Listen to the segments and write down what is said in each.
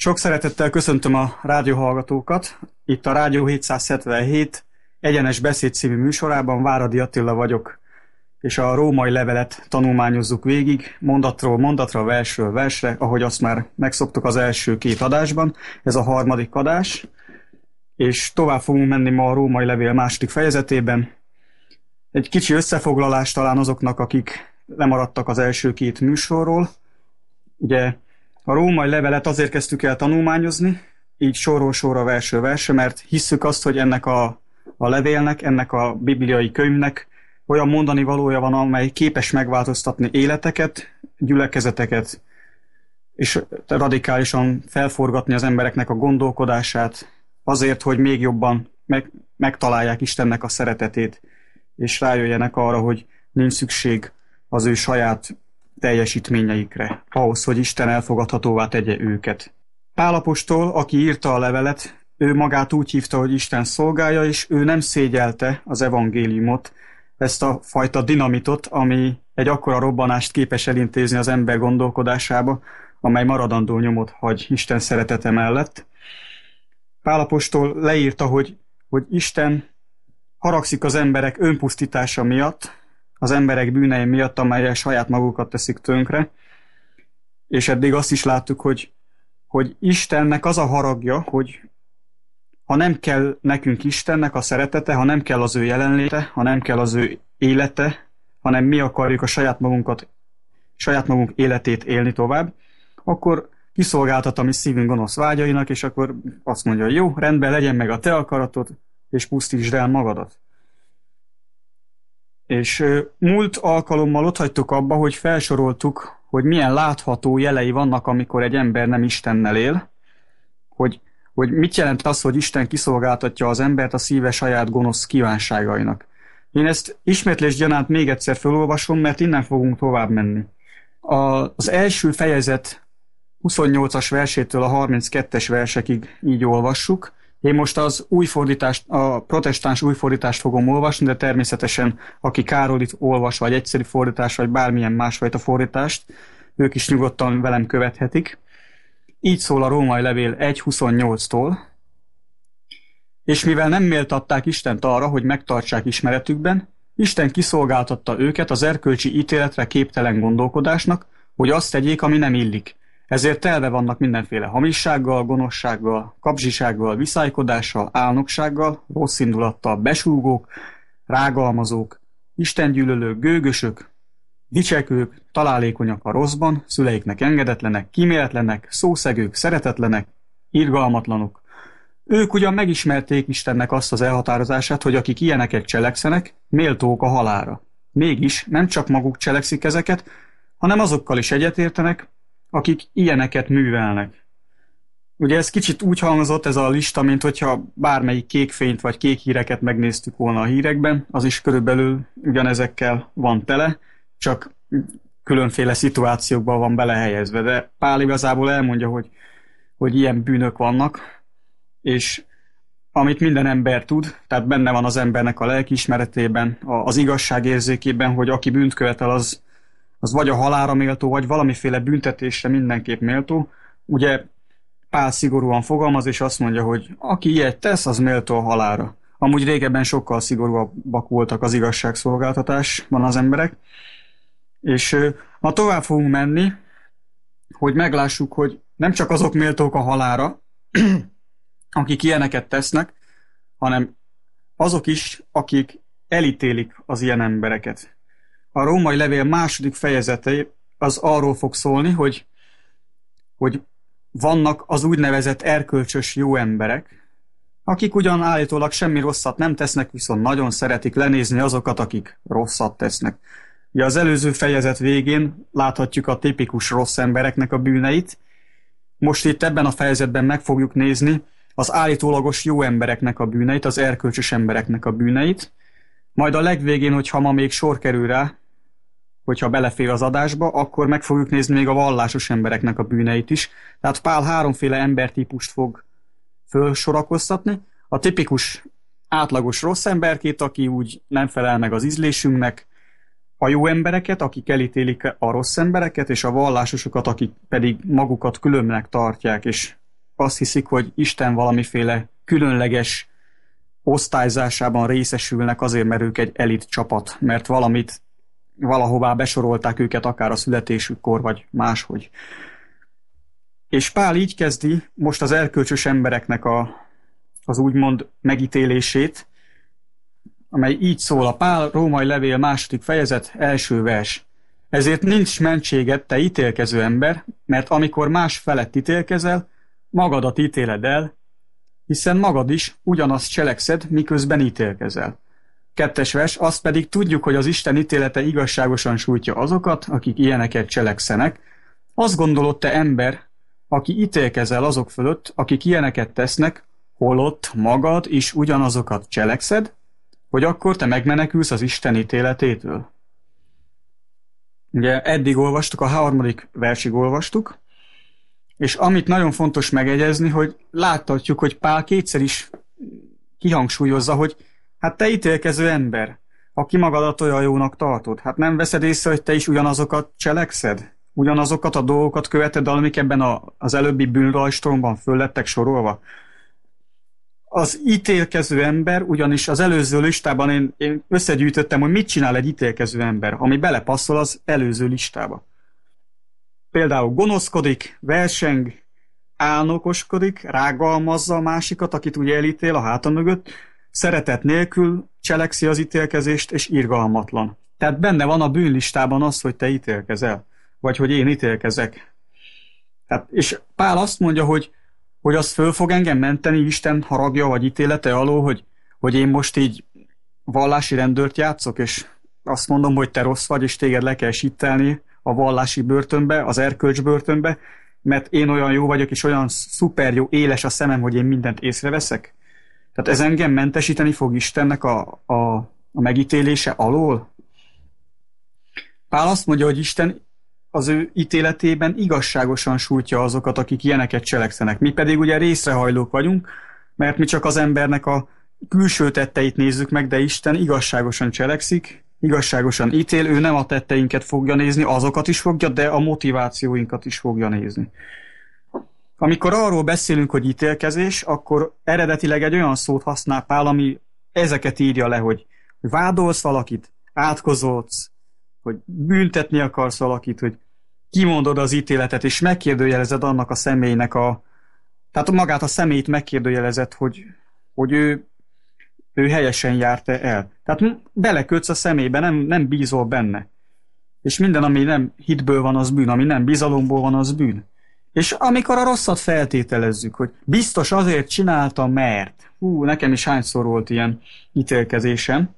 Sok szeretettel köszöntöm a rádióhallgatókat. Itt a Rádió 777 egyenes beszéd című műsorában Váradi Attila vagyok, és a római levelet tanulmányozzuk végig, mondatról mondatra, versről versre, ahogy azt már megszoktuk az első két adásban. Ez a harmadik adás, és tovább fogunk menni ma a római levél második fejezetében. Egy kicsi összefoglalás talán azoknak, akik lemaradtak az első két műsorról. Ugye a római levelet azért kezdtük el tanulmányozni, így sorról sorra verső verse, mert hisszük azt, hogy ennek a, a levélnek, ennek a bibliai könyvnek olyan mondani valója van, amely képes megváltoztatni életeket, gyülekezeteket, és radikálisan felforgatni az embereknek a gondolkodását, azért, hogy még jobban meg, megtalálják Istennek a szeretetét, és rájöjjenek arra, hogy nincs szükség az ő saját teljesítményeikre, ahhoz, hogy Isten elfogadhatóvá tegye őket. Pálapostól, aki írta a levelet, ő magát úgy hívta, hogy Isten szolgája, és ő nem szégyelte az evangéliumot, ezt a fajta dinamitot, ami egy akkora robbanást képes elintézni az ember gondolkodásába, amely maradandó nyomot hagy Isten szeretete mellett. Pálapostól leírta, hogy, hogy Isten haragszik az emberek önpusztítása miatt, az emberek bűnei miatt, amelyek saját magukat teszik tönkre. És eddig azt is láttuk, hogy, hogy Istennek az a haragja, hogy ha nem kell nekünk Istennek a szeretete, ha nem kell az ő jelenléte, ha nem kell az ő élete, hanem mi akarjuk a saját magunkat, saját magunk életét élni tovább, akkor kiszolgáltat a mi szívünk gonosz vágyainak, és akkor azt mondja, jó, rendben legyen meg a te akaratod, és pusztítsd el magadat. És múlt alkalommal ott hagytuk abba, hogy felsoroltuk, hogy milyen látható jelei vannak, amikor egy ember nem Istennel él, hogy, hogy mit jelent az, hogy Isten kiszolgáltatja az embert a szíve saját gonosz kívánságainak. Én ezt ismétlés gyanánt még egyszer felolvasom, mert innen fogunk tovább menni. A, az első fejezet 28-as versétől a 32-es versekig így olvassuk, én most az új fordítást, a protestáns új fordítást fogom olvasni, de természetesen aki Károlit olvas, vagy egyszerű fordítás, vagy bármilyen másfajta fordítást, ők is nyugodtan velem követhetik. Így szól a római levél 1.28-tól, és mivel nem méltatták Istent arra, hogy megtartsák ismeretükben, Isten kiszolgáltatta őket az erkölcsi ítéletre képtelen gondolkodásnak, hogy azt tegyék, ami nem illik, ezért telve vannak mindenféle hamissággal, gonoszsággal, kapzsisággal, viszálykodással, álnoksággal, rossz indulattal, besúgók, rágalmazók, istengyűlölők, gőgösök, dicsekők, találékonyak a rosszban, szüleiknek engedetlenek, kíméletlenek, szószegők, szeretetlenek, irgalmatlanok. Ők ugyan megismerték Istennek azt az elhatározását, hogy akik ilyeneket cselekszenek, méltók a halára. Mégis nem csak maguk cselekszik ezeket, hanem azokkal is egyetértenek, akik ilyeneket művelnek. Ugye ez kicsit úgy hangzott ez a lista, mint hogyha bármelyik kékfényt vagy kék híreket megnéztük volna a hírekben, az is körülbelül ugyanezekkel van tele, csak különféle szituációkban van belehelyezve. De Pál igazából elmondja, hogy, hogy ilyen bűnök vannak, és amit minden ember tud, tehát benne van az embernek a lelkiismeretében, az igazság érzékében, hogy aki bűnt követel, az, az vagy a halára méltó, vagy valamiféle büntetésre mindenképp méltó. Ugye Pál szigorúan fogalmaz, és azt mondja, hogy aki ilyet tesz, az méltó a halára. Amúgy régebben sokkal szigorúbbak voltak az igazságszolgáltatásban az emberek. És ma tovább fogunk menni, hogy meglássuk, hogy nem csak azok méltók a halára, akik ilyeneket tesznek, hanem azok is, akik elítélik az ilyen embereket a római levél második fejezete az arról fog szólni, hogy, hogy vannak az úgynevezett erkölcsös jó emberek, akik ugyan állítólag semmi rosszat nem tesznek, viszont nagyon szeretik lenézni azokat, akik rosszat tesznek. Ugye az előző fejezet végén láthatjuk a tipikus rossz embereknek a bűneit, most itt ebben a fejezetben meg fogjuk nézni az állítólagos jó embereknek a bűneit, az erkölcsös embereknek a bűneit, majd a legvégén, hogyha ma még sor kerül rá, hogyha belefér az adásba, akkor meg fogjuk nézni még a vallásos embereknek a bűneit is. Tehát Pál háromféle embertípust fog felsorakoztatni. A tipikus átlagos rossz emberkét, aki úgy nem felel meg az ízlésünknek, a jó embereket, akik elítélik a rossz embereket, és a vallásosokat, akik pedig magukat különnek tartják, és azt hiszik, hogy Isten valamiféle különleges osztályzásában részesülnek azért, mert ők egy elit csapat, mert valamit valahová besorolták őket, akár a születésükkor, vagy máshogy. És Pál így kezdi most az erkölcsös embereknek a, az úgymond megítélését, amely így szól a Pál római levél második fejezet első vers. Ezért nincs mentséged, te ítélkező ember, mert amikor más felett ítélkezel, magadat ítéled el, hiszen magad is ugyanazt cselekszed, miközben ítélkezel. Kettes vers, azt pedig tudjuk, hogy az Isten ítélete igazságosan sújtja azokat, akik ilyeneket cselekszenek. Azt gondolod te ember, aki ítélkezel azok fölött, akik ilyeneket tesznek, holott magad is ugyanazokat cselekszed, hogy akkor te megmenekülsz az Isten ítéletétől. Ugye eddig olvastuk, a harmadik versig olvastuk, és amit nagyon fontos megegyezni, hogy láthatjuk, hogy Pál kétszer is kihangsúlyozza, hogy hát te ítélkező ember, aki magadat olyan jónak tartod, hát nem veszed észre, hogy te is ugyanazokat cselekszed? Ugyanazokat a dolgokat követed, amik ebben a, az előbbi bűnrajstromban föl lettek sorolva? Az ítélkező ember, ugyanis az előző listában én, én összegyűjtöttem, hogy mit csinál egy ítélkező ember, ami belepasszol az előző listába például gonoszkodik, verseng, álnokoskodik, rágalmazza a másikat, akit ugye elítél a háta mögött, szeretet nélkül cselekszi az ítélkezést, és irgalmatlan. Tehát benne van a bűnlistában az, hogy te ítélkezel, vagy hogy én ítélkezek. Tehát, és Pál azt mondja, hogy, hogy az föl fog engem menteni Isten haragja vagy ítélete alól, hogy, hogy én most így vallási rendőrt játszok, és azt mondom, hogy te rossz vagy, és téged le kell sittelni, a vallási börtönbe, az erkölcs börtönbe, mert én olyan jó vagyok, és olyan szuper jó, éles a szemem, hogy én mindent észreveszek? Tehát ez engem mentesíteni fog Istennek a, a, a megítélése alól? Pál azt mondja, hogy Isten az ő ítéletében igazságosan sújtja azokat, akik ilyeneket cselekszenek. Mi pedig ugye részrehajlók vagyunk, mert mi csak az embernek a külső tetteit nézzük meg, de Isten igazságosan cselekszik, igazságosan ítél, ő nem a tetteinket fogja nézni, azokat is fogja, de a motivációinkat is fogja nézni. Amikor arról beszélünk, hogy ítélkezés, akkor eredetileg egy olyan szót használ Pál, ami ezeket írja le, hogy vádolsz valakit, átkozolsz, hogy büntetni akarsz valakit, hogy kimondod az ítéletet, és megkérdőjelezed annak a személynek a... Tehát magát a személyt megkérdőjelezed, hogy, hogy ő ő helyesen járta el. Tehát belekötsz a szemébe, nem, nem bízol benne. És minden, ami nem hitből van, az bűn, ami nem bizalomból van, az bűn. És amikor a rosszat feltételezzük, hogy biztos azért csináltam, mert, hú, nekem is hányszor volt ilyen ítélkezésem.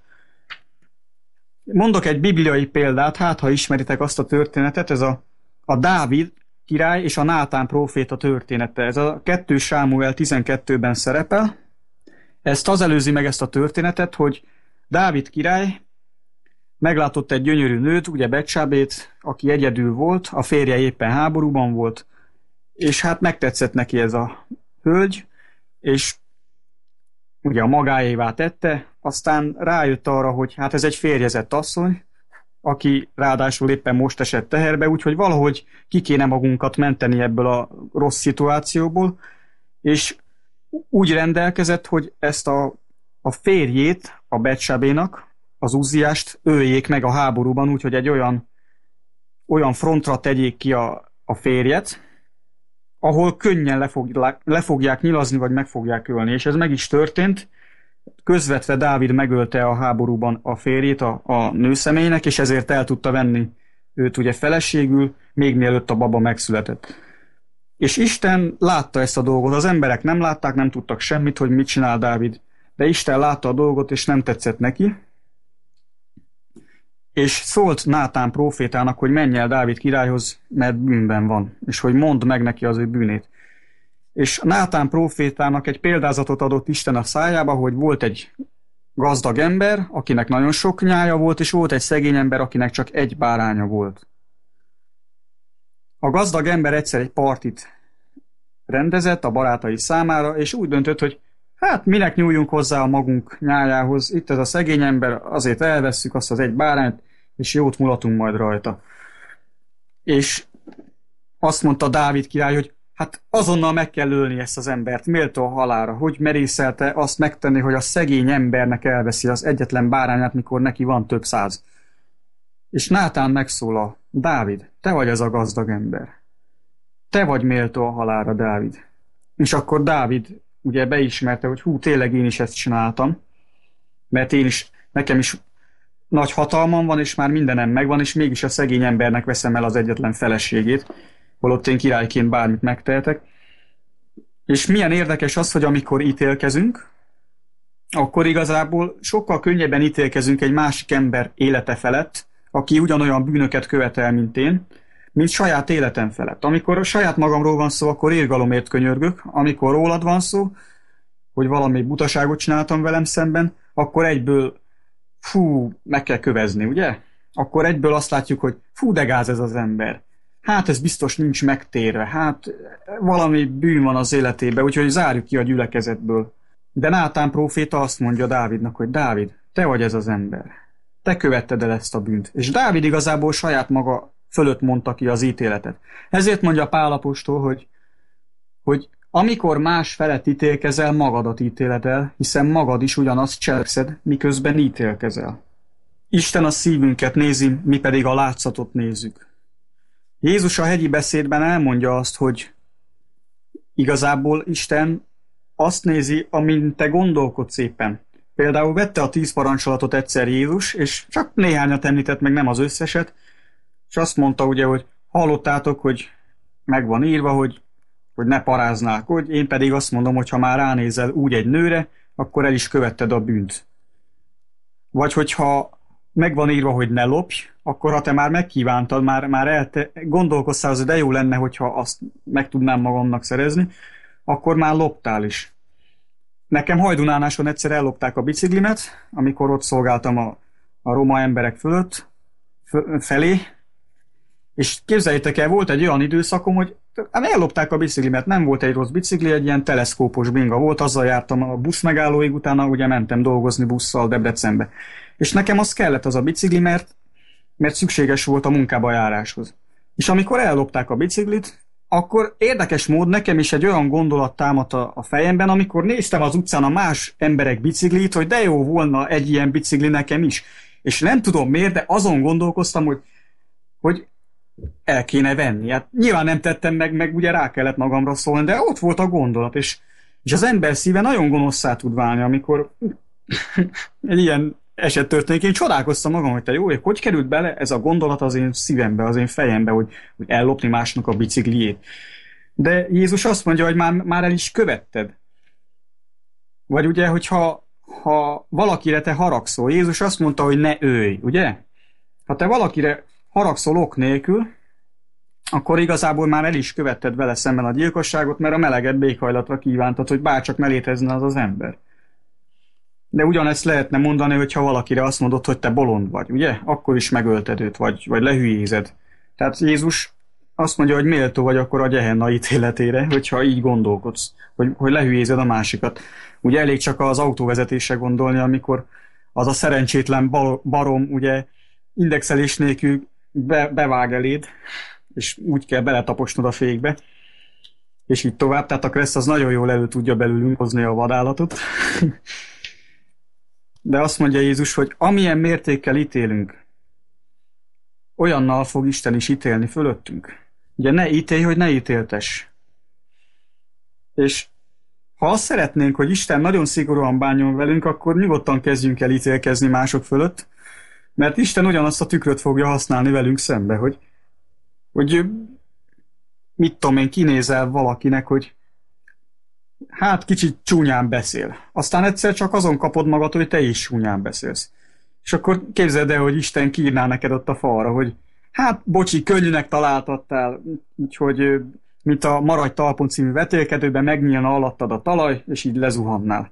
Mondok egy bibliai példát, hát ha ismeritek azt a történetet, ez a, a Dávid király és a Nátán próféta története. Ez a 2 Sámuel 12-ben szerepel, ezt az előzi meg ezt a történetet, hogy Dávid király meglátott egy gyönyörű nőt, ugye Becsábét, aki egyedül volt, a férje éppen háborúban volt, és hát megtetszett neki ez a hölgy, és ugye a magáévá tette, aztán rájött arra, hogy hát ez egy férjezett asszony, aki ráadásul éppen most esett teherbe, úgyhogy valahogy ki kéne magunkat menteni ebből a rossz szituációból, és úgy rendelkezett, hogy ezt a, a férjét a Betsabénak, az Uziást öljék meg a háborúban, úgyhogy egy olyan, olyan frontra tegyék ki a, a férjet, ahol könnyen le, fog, le fogják nyilazni, vagy meg fogják ölni. És ez meg is történt. Közvetve Dávid megölte a háborúban a férjét a, a nőszemélynek, és ezért el tudta venni őt ugye feleségül, még mielőtt a baba megszületett. És Isten látta ezt a dolgot. Az emberek nem látták, nem tudtak semmit, hogy mit csinál Dávid. De Isten látta a dolgot, és nem tetszett neki. És szólt Nátán profétának, hogy menj el Dávid királyhoz, mert bűnben van, és hogy mondd meg neki az ő bűnét. És Nátán profétának egy példázatot adott Isten a szájába, hogy volt egy gazdag ember, akinek nagyon sok nyája volt, és volt egy szegény ember, akinek csak egy báránya volt. A gazdag ember egyszer egy partit rendezett a barátai számára, és úgy döntött, hogy hát minek nyúljunk hozzá a magunk nyájához, itt ez a szegény ember, azért elvesszük azt az egy bárányt, és jót mulatunk majd rajta. És azt mondta Dávid király, hogy hát azonnal meg kell ölni ezt az embert, méltó a halára. Hogy merészelte azt megtenni, hogy a szegény embernek elveszi az egyetlen bárányát, mikor neki van több száz. És Nátán megszólal, Dávid, te vagy az a gazdag ember. Te vagy méltó a halára, Dávid. És akkor Dávid ugye beismerte, hogy hú, tényleg én is ezt csináltam, mert én is, nekem is nagy hatalmam van, és már mindenem megvan, és mégis a szegény embernek veszem el az egyetlen feleségét, holott én királyként bármit megtehetek. És milyen érdekes az, hogy amikor ítélkezünk, akkor igazából sokkal könnyebben ítélkezünk egy másik ember élete felett, aki ugyanolyan bűnöket követel, mint én, mint saját életem felett. Amikor a saját magamról van szó, akkor érgalomért könyörgök, amikor rólad van szó, hogy valami butaságot csináltam velem szemben, akkor egyből fú, meg kell kövezni, ugye? Akkor egyből azt látjuk, hogy fú, de gáz ez az ember. Hát ez biztos nincs megtérve, hát valami bűn van az életében, úgyhogy zárjuk ki a gyülekezetből. De Nátán próféta azt mondja Dávidnak, hogy Dávid, te vagy ez az ember. Te követted el ezt a bűnt. És Dávid igazából saját maga fölött mondta ki az ítéletet. Ezért mondja Pálapostól, hogy, hogy amikor más felett ítélkezel, magadat ítéled el, hiszen magad is ugyanazt cselekszed, miközben ítélkezel. Isten a szívünket nézi, mi pedig a látszatot nézzük. Jézus a hegyi beszédben elmondja azt, hogy igazából Isten azt nézi, amint te gondolkodsz éppen. Például vette a tíz parancsolatot egyszer Jézus, és csak néhányat említett meg, nem az összeset, és azt mondta ugye, hogy hallottátok, hogy meg van írva, hogy, hogy ne hogy én pedig azt mondom, hogy ha már ránézel úgy egy nőre, akkor el is követted a bűnt. Vagy hogyha meg van írva, hogy ne lopj, akkor ha te már megkívántad, már, már elte, gondolkoztál, hogy de jó lenne, hogyha azt meg tudnám magamnak szerezni, akkor már loptál is. Nekem hajdunánáson egyszer ellopták a biciklimet, amikor ott szolgáltam a, a roma emberek fölött, felé, és képzeljétek el, volt egy olyan időszakom, hogy hát ellopták a biciklimet, nem volt egy rossz bicikli, egy ilyen teleszkópos binga volt, azzal jártam a busz megállóig, utána ugye mentem dolgozni busszal Debrecenbe. És nekem az kellett az a bicikli, mert, mert szükséges volt a munkába járáshoz. És amikor ellopták a biciklit, akkor érdekes mód nekem is egy olyan gondolat támadt a, a fejemben, amikor néztem az utcán a más emberek biciklit, hogy de jó volna egy ilyen bicikli nekem is. És nem tudom miért, de azon gondolkoztam, hogy, hogy el kéne venni. Hát nyilván nem tettem meg, meg ugye rá kellett magamra szólni, de ott volt a gondolat, és, és az ember szíve nagyon gonoszszá tud válni, amikor egy ilyen eset történik. Én csodálkoztam magam, hogy te jó, hogy hogy került bele ez a gondolat az én szívembe, az én fejembe, hogy, hogy ellopni másnak a bicikliét. De Jézus azt mondja, hogy már, már el is követted. Vagy ugye, hogyha ha valakire te haragszol, Jézus azt mondta, hogy ne őj, ugye? Ha te valakire haragszol ok nélkül, akkor igazából már el is követted vele szemben a gyilkosságot, mert a meleged békhajlatra kívántad, hogy bárcsak ne létezne az az ember. De ugyanezt lehetne mondani, hogyha valakire azt mondod, hogy te bolond vagy, ugye? Akkor is megölted őt, vagy, vagy lehülyézed. Tehát Jézus azt mondja, hogy méltó vagy akkor a gyehenna ítéletére, hogyha így gondolkodsz, hogy, hogy lehülyézed a másikat. Ugye elég csak az autóvezetésre gondolni, amikor az a szerencsétlen barom, ugye indexelés nélkül be, bevág eléd, és úgy kell beletaposnod a fékbe, és így tovább. Tehát a Kressz az nagyon jól elő tudja belülünk hozni a vadállatot. De azt mondja Jézus, hogy amilyen mértékkel ítélünk, olyannal fog Isten is ítélni fölöttünk. Ugye ne ítélj, hogy ne ítéltes. És ha azt szeretnénk, hogy Isten nagyon szigorúan bánjon velünk, akkor nyugodtan kezdjünk el ítélkezni mások fölött, mert Isten ugyanazt a tükröt fogja használni velünk szembe, hogy, hogy mit tudom én, kinézel valakinek, hogy hát kicsit csúnyán beszél. Aztán egyszer csak azon kapod magad, hogy te is csúnyán beszélsz. És akkor képzeld el, hogy Isten kiírná neked ott a falra, hogy hát bocsi, könnyűnek találtattál, úgyhogy mint a Maradj talpon című vetélkedőben megnyílna alattad a talaj, és így lezuhannál.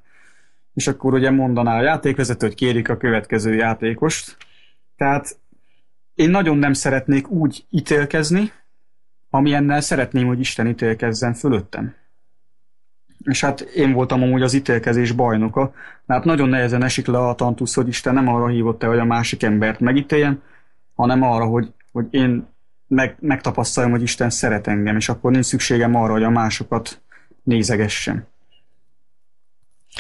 És akkor ugye mondaná a játékvezető, hogy kérik a következő játékost. Tehát én nagyon nem szeretnék úgy ítélkezni, amilyennel szeretném, hogy Isten ítélkezzen fölöttem. És hát én voltam amúgy az ítélkezés bajnoka, hát nagyon nehezen esik le a tantusz, hogy Isten nem arra hívott el, hogy a másik embert megítéljen, hanem arra, hogy, hogy én meg, megtapasztaljam, hogy Isten szeret engem, és akkor nincs szükségem arra, hogy a másokat nézegessem.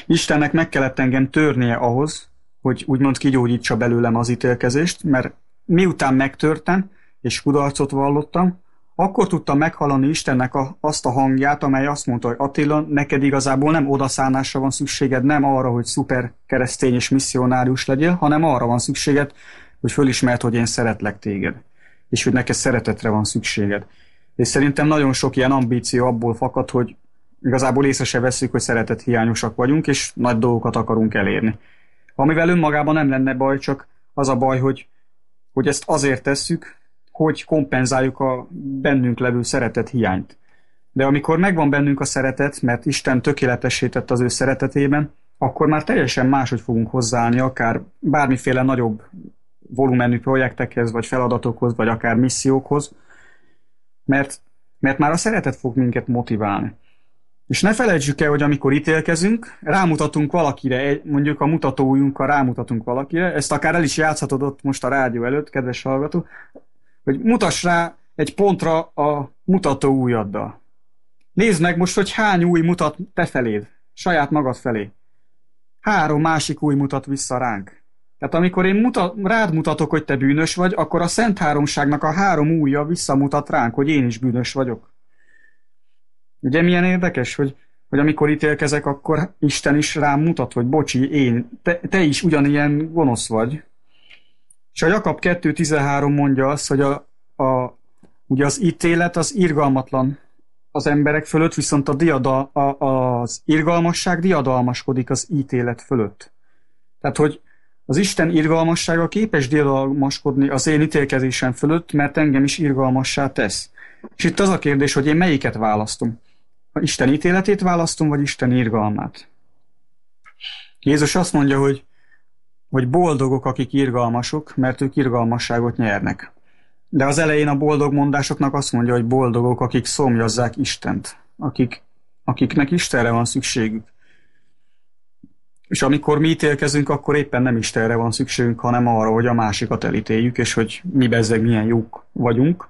Istennek meg kellett engem törnie ahhoz, hogy úgymond kigyógyítsa belőlem az ítélkezést, mert miután megtörtem, és kudarcot vallottam, akkor tudtam meghallani Istennek a, azt a hangját, amely azt mondta, hogy Attila, neked igazából nem odaszállásra van szükséged, nem arra, hogy szuper keresztény és misszionárius legyél, hanem arra van szükséged, hogy fölismert, hogy én szeretlek téged, és hogy neked szeretetre van szükséged. És szerintem nagyon sok ilyen ambíció abból fakad, hogy igazából észre se veszük, hogy szeretet hiányosak vagyunk, és nagy dolgokat akarunk elérni. Amivel önmagában nem lenne baj, csak az a baj, hogy, hogy ezt azért tesszük, hogy kompenzáljuk a bennünk levő szeretet hiányt. De amikor megvan bennünk a szeretet, mert Isten tökéletesített az ő szeretetében, akkor már teljesen máshogy fogunk hozzáállni, akár bármiféle nagyobb volumenű projektekhez, vagy feladatokhoz, vagy akár missziókhoz, mert, mert már a szeretet fog minket motiválni. És ne felejtsük el, hogy amikor ítélkezünk, rámutatunk valakire, mondjuk a mutatóujjunkkal rámutatunk valakire, ezt akár el is játszhatod ott most a rádió előtt, kedves hallgató, hogy mutass rá egy pontra a mutató ujjaddal. Nézd meg most, hogy hány új mutat te feléd, saját magad felé. Három másik új mutat vissza ránk. Tehát amikor én mutat, rád mutatok, hogy te bűnös vagy, akkor a Szent Háromságnak a három újja visszamutat ránk, hogy én is bűnös vagyok. Ugye milyen érdekes, hogy, hogy amikor ítélkezek, akkor Isten is rám mutat, hogy bocsi, én, te, te is ugyanilyen gonosz vagy. És a Jakab 2.13 mondja azt, hogy a, a, ugye az ítélet az irgalmatlan az emberek fölött, viszont a diada, a, az irgalmasság diadalmaskodik az ítélet fölött. Tehát, hogy az Isten irgalmassága képes diadalmaskodni az én ítélkezésem fölött, mert engem is irgalmassá tesz. És itt az a kérdés, hogy én melyiket választom. A Isten ítéletét választom, vagy Isten irgalmát? Jézus azt mondja, hogy, hogy boldogok, akik irgalmasok, mert ők irgalmasságot nyernek. De az elején a boldog mondásoknak azt mondja, hogy boldogok, akik szomjazzák Istent, akik, akiknek Istenre van szükségük. És amikor mi ítélkezünk, akkor éppen nem Istenre van szükségünk, hanem arra, hogy a másikat elítéljük, és hogy mi bezzeg milyen jók vagyunk.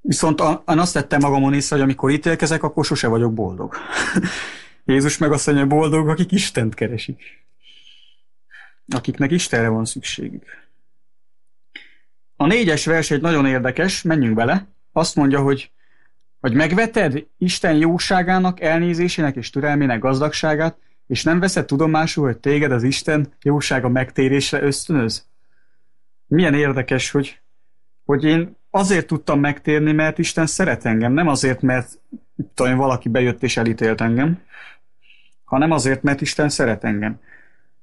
Viszont én azt tettem magamon észre, hogy amikor ítélkezek, akkor sose vagyok boldog. Jézus meg azt mondja, boldog, akik Istent keresik. Akiknek Istenre van szükségük. A négyes vers egy nagyon érdekes, menjünk bele. Azt mondja, hogy hogy megveted Isten jóságának, elnézésének és türelmének gazdagságát, és nem veszed tudomásul, hogy téged az Isten jósága megtérésre ösztönöz? Milyen érdekes, hogy, hogy én azért tudtam megtérni, mert Isten szeret engem, nem azért, mert tudom, valaki bejött és elítélt engem, hanem azért, mert Isten szeret engem.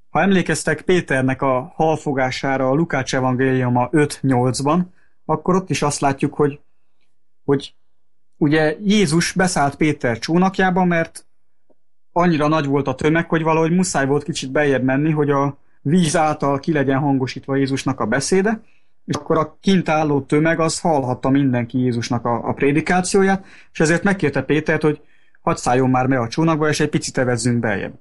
Ha emlékeztek Péternek a halfogására a Lukács evangéliuma 5-8-ban, akkor ott is azt látjuk, hogy, hogy ugye Jézus beszállt Péter csónakjába, mert annyira nagy volt a tömeg, hogy valahogy muszáj volt kicsit bejebb menni, hogy a víz által ki legyen hangosítva Jézusnak a beszéde, és akkor a kint álló tömeg az hallhatta mindenki Jézusnak a, a prédikációját, és ezért megkérte Pétert, hogy hadd szálljon már be a csónakba, és egy picit evezzünk beljebb.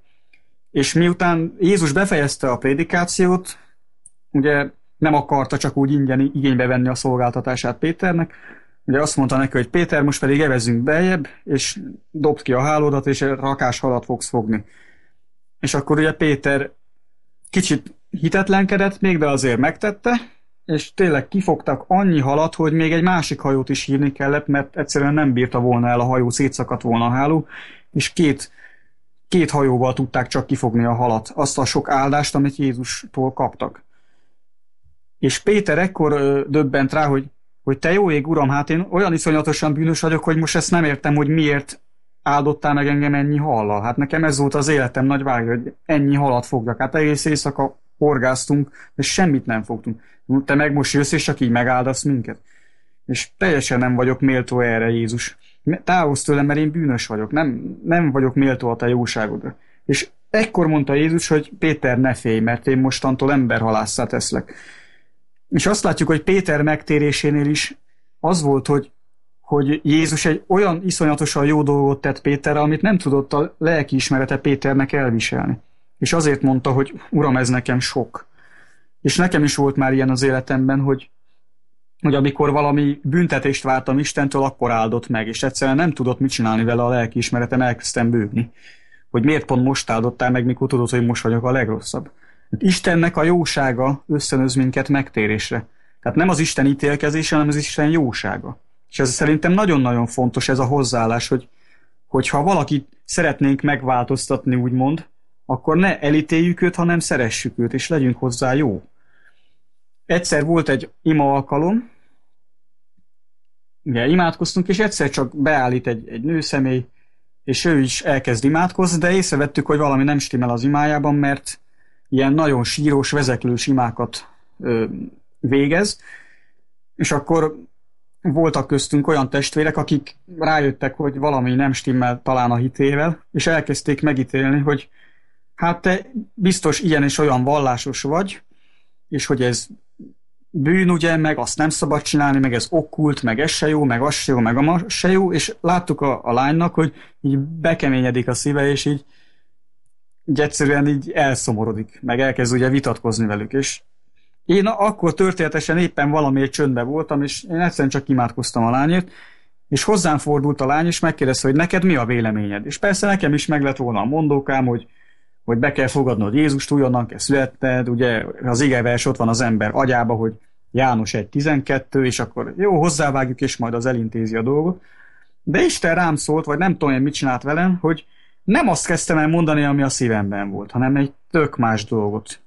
És miután Jézus befejezte a prédikációt, ugye nem akarta csak úgy ingyen igénybe venni a szolgáltatását Péternek, ugye azt mondta neki, hogy Péter, most pedig evezzünk beljebb, és dobd ki a hálódat, és rakás halat fogsz fogni. És akkor ugye Péter kicsit hitetlenkedett még, de azért megtette, és tényleg kifogtak annyi halat, hogy még egy másik hajót is hívni kellett, mert egyszerűen nem bírta volna el a hajó, szétszakadt volna a háló, és két, két hajóval tudták csak kifogni a halat, azt a sok áldást, amit Jézustól kaptak. És Péter ekkor döbbent rá, hogy, hogy te jó ég, uram, hát én olyan iszonyatosan bűnös vagyok, hogy most ezt nem értem, hogy miért áldottál meg engem ennyi hallal. Hát nekem ez volt az életem nagy vágya, hogy ennyi halat fogjak. Hát egész éjszaka horgáztunk, és semmit nem fogtunk. Te meg most jössz, és csak így megáldasz minket. És teljesen nem vagyok méltó erre, Jézus. Távozz tőlem, mert én bűnös vagyok. Nem, nem vagyok méltó a te jóságodra. És ekkor mondta Jézus, hogy Péter, ne félj, mert én mostantól emberhalásszá teszlek. És azt látjuk, hogy Péter megtérésénél is az volt, hogy, hogy Jézus egy olyan iszonyatosan jó dolgot tett Péterre, amit nem tudott a lelkiismerete Péternek elviselni. És azért mondta, hogy Uram, ez nekem sok. És nekem is volt már ilyen az életemben, hogy, hogy amikor valami büntetést vártam Istentől, akkor áldott meg, és egyszerűen nem tudott mit csinálni vele a lelkiismeretem, elkezdtem bőgni. Hogy miért pont most áldottál meg, mikor tudod, hogy most vagyok a legrosszabb. Istennek a jósága összönöz minket megtérésre. Tehát nem az Isten ítélkezése, hanem az Isten jósága. És ez szerintem nagyon-nagyon fontos ez a hozzáállás, hogy, hogyha valakit szeretnénk megváltoztatni, úgymond, akkor ne elítéljük őt, hanem szeressük őt, és legyünk hozzá jó. Egyszer volt egy ima alkalom, ugye imádkoztunk, és egyszer csak beállít egy, egy nőszemély, és ő is elkezd imádkozni, de észrevettük, hogy valami nem stimmel az imájában, mert ilyen nagyon sírós, vezeklős imákat ö, végez, és akkor voltak köztünk olyan testvérek, akik rájöttek, hogy valami nem stimmel talán a hitével, és elkezdték megítélni, hogy hát te biztos ilyen és olyan vallásos vagy, és hogy ez bűn, ugye, meg azt nem szabad csinálni, meg ez okkult, meg ez se jó, meg az se jó, meg az se jó, és láttuk a, a lánynak, hogy így bekeményedik a szíve, és így, így egyszerűen így elszomorodik, meg elkezd ugye vitatkozni velük, és én akkor történetesen éppen valamiért csöndben voltam, és én egyszerűen csak imádkoztam a lányért, és hozzám fordult a lány, és megkérdezte, hogy neked mi a véleményed. És persze nekem is meg lett volna a mondókám, hogy, hogy be kell fogadnod Jézust, újonnan kell születned, ugye az igevers ott van az ember agyába, hogy János 1.12, és akkor jó, hozzávágjuk, és majd az elintézi a dolgot. De Isten rám szólt, vagy nem tudom, mit csinált velem, hogy nem azt kezdtem el mondani, ami a szívemben volt, hanem egy tök más dolgot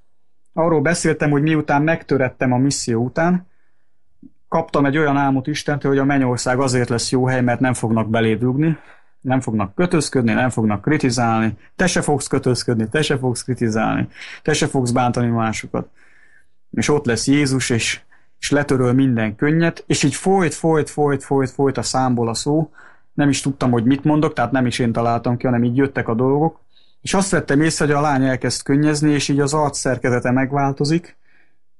arról beszéltem, hogy miután megtörettem a misszió után, kaptam egy olyan álmot Istentől, hogy a mennyország azért lesz jó hely, mert nem fognak beléd rúgni, nem fognak kötözködni, nem fognak kritizálni, te se fogsz kötözködni, te se fogsz kritizálni, te se fogsz bántani másokat. És ott lesz Jézus, és, és letöröl minden könnyet, és így folyt, folyt, folyt, folyt, folyt a számból a szó, nem is tudtam, hogy mit mondok, tehát nem is én találtam ki, hanem így jöttek a dolgok, és azt vettem észre, hogy a lány elkezd könnyezni, és így az arc megváltozik,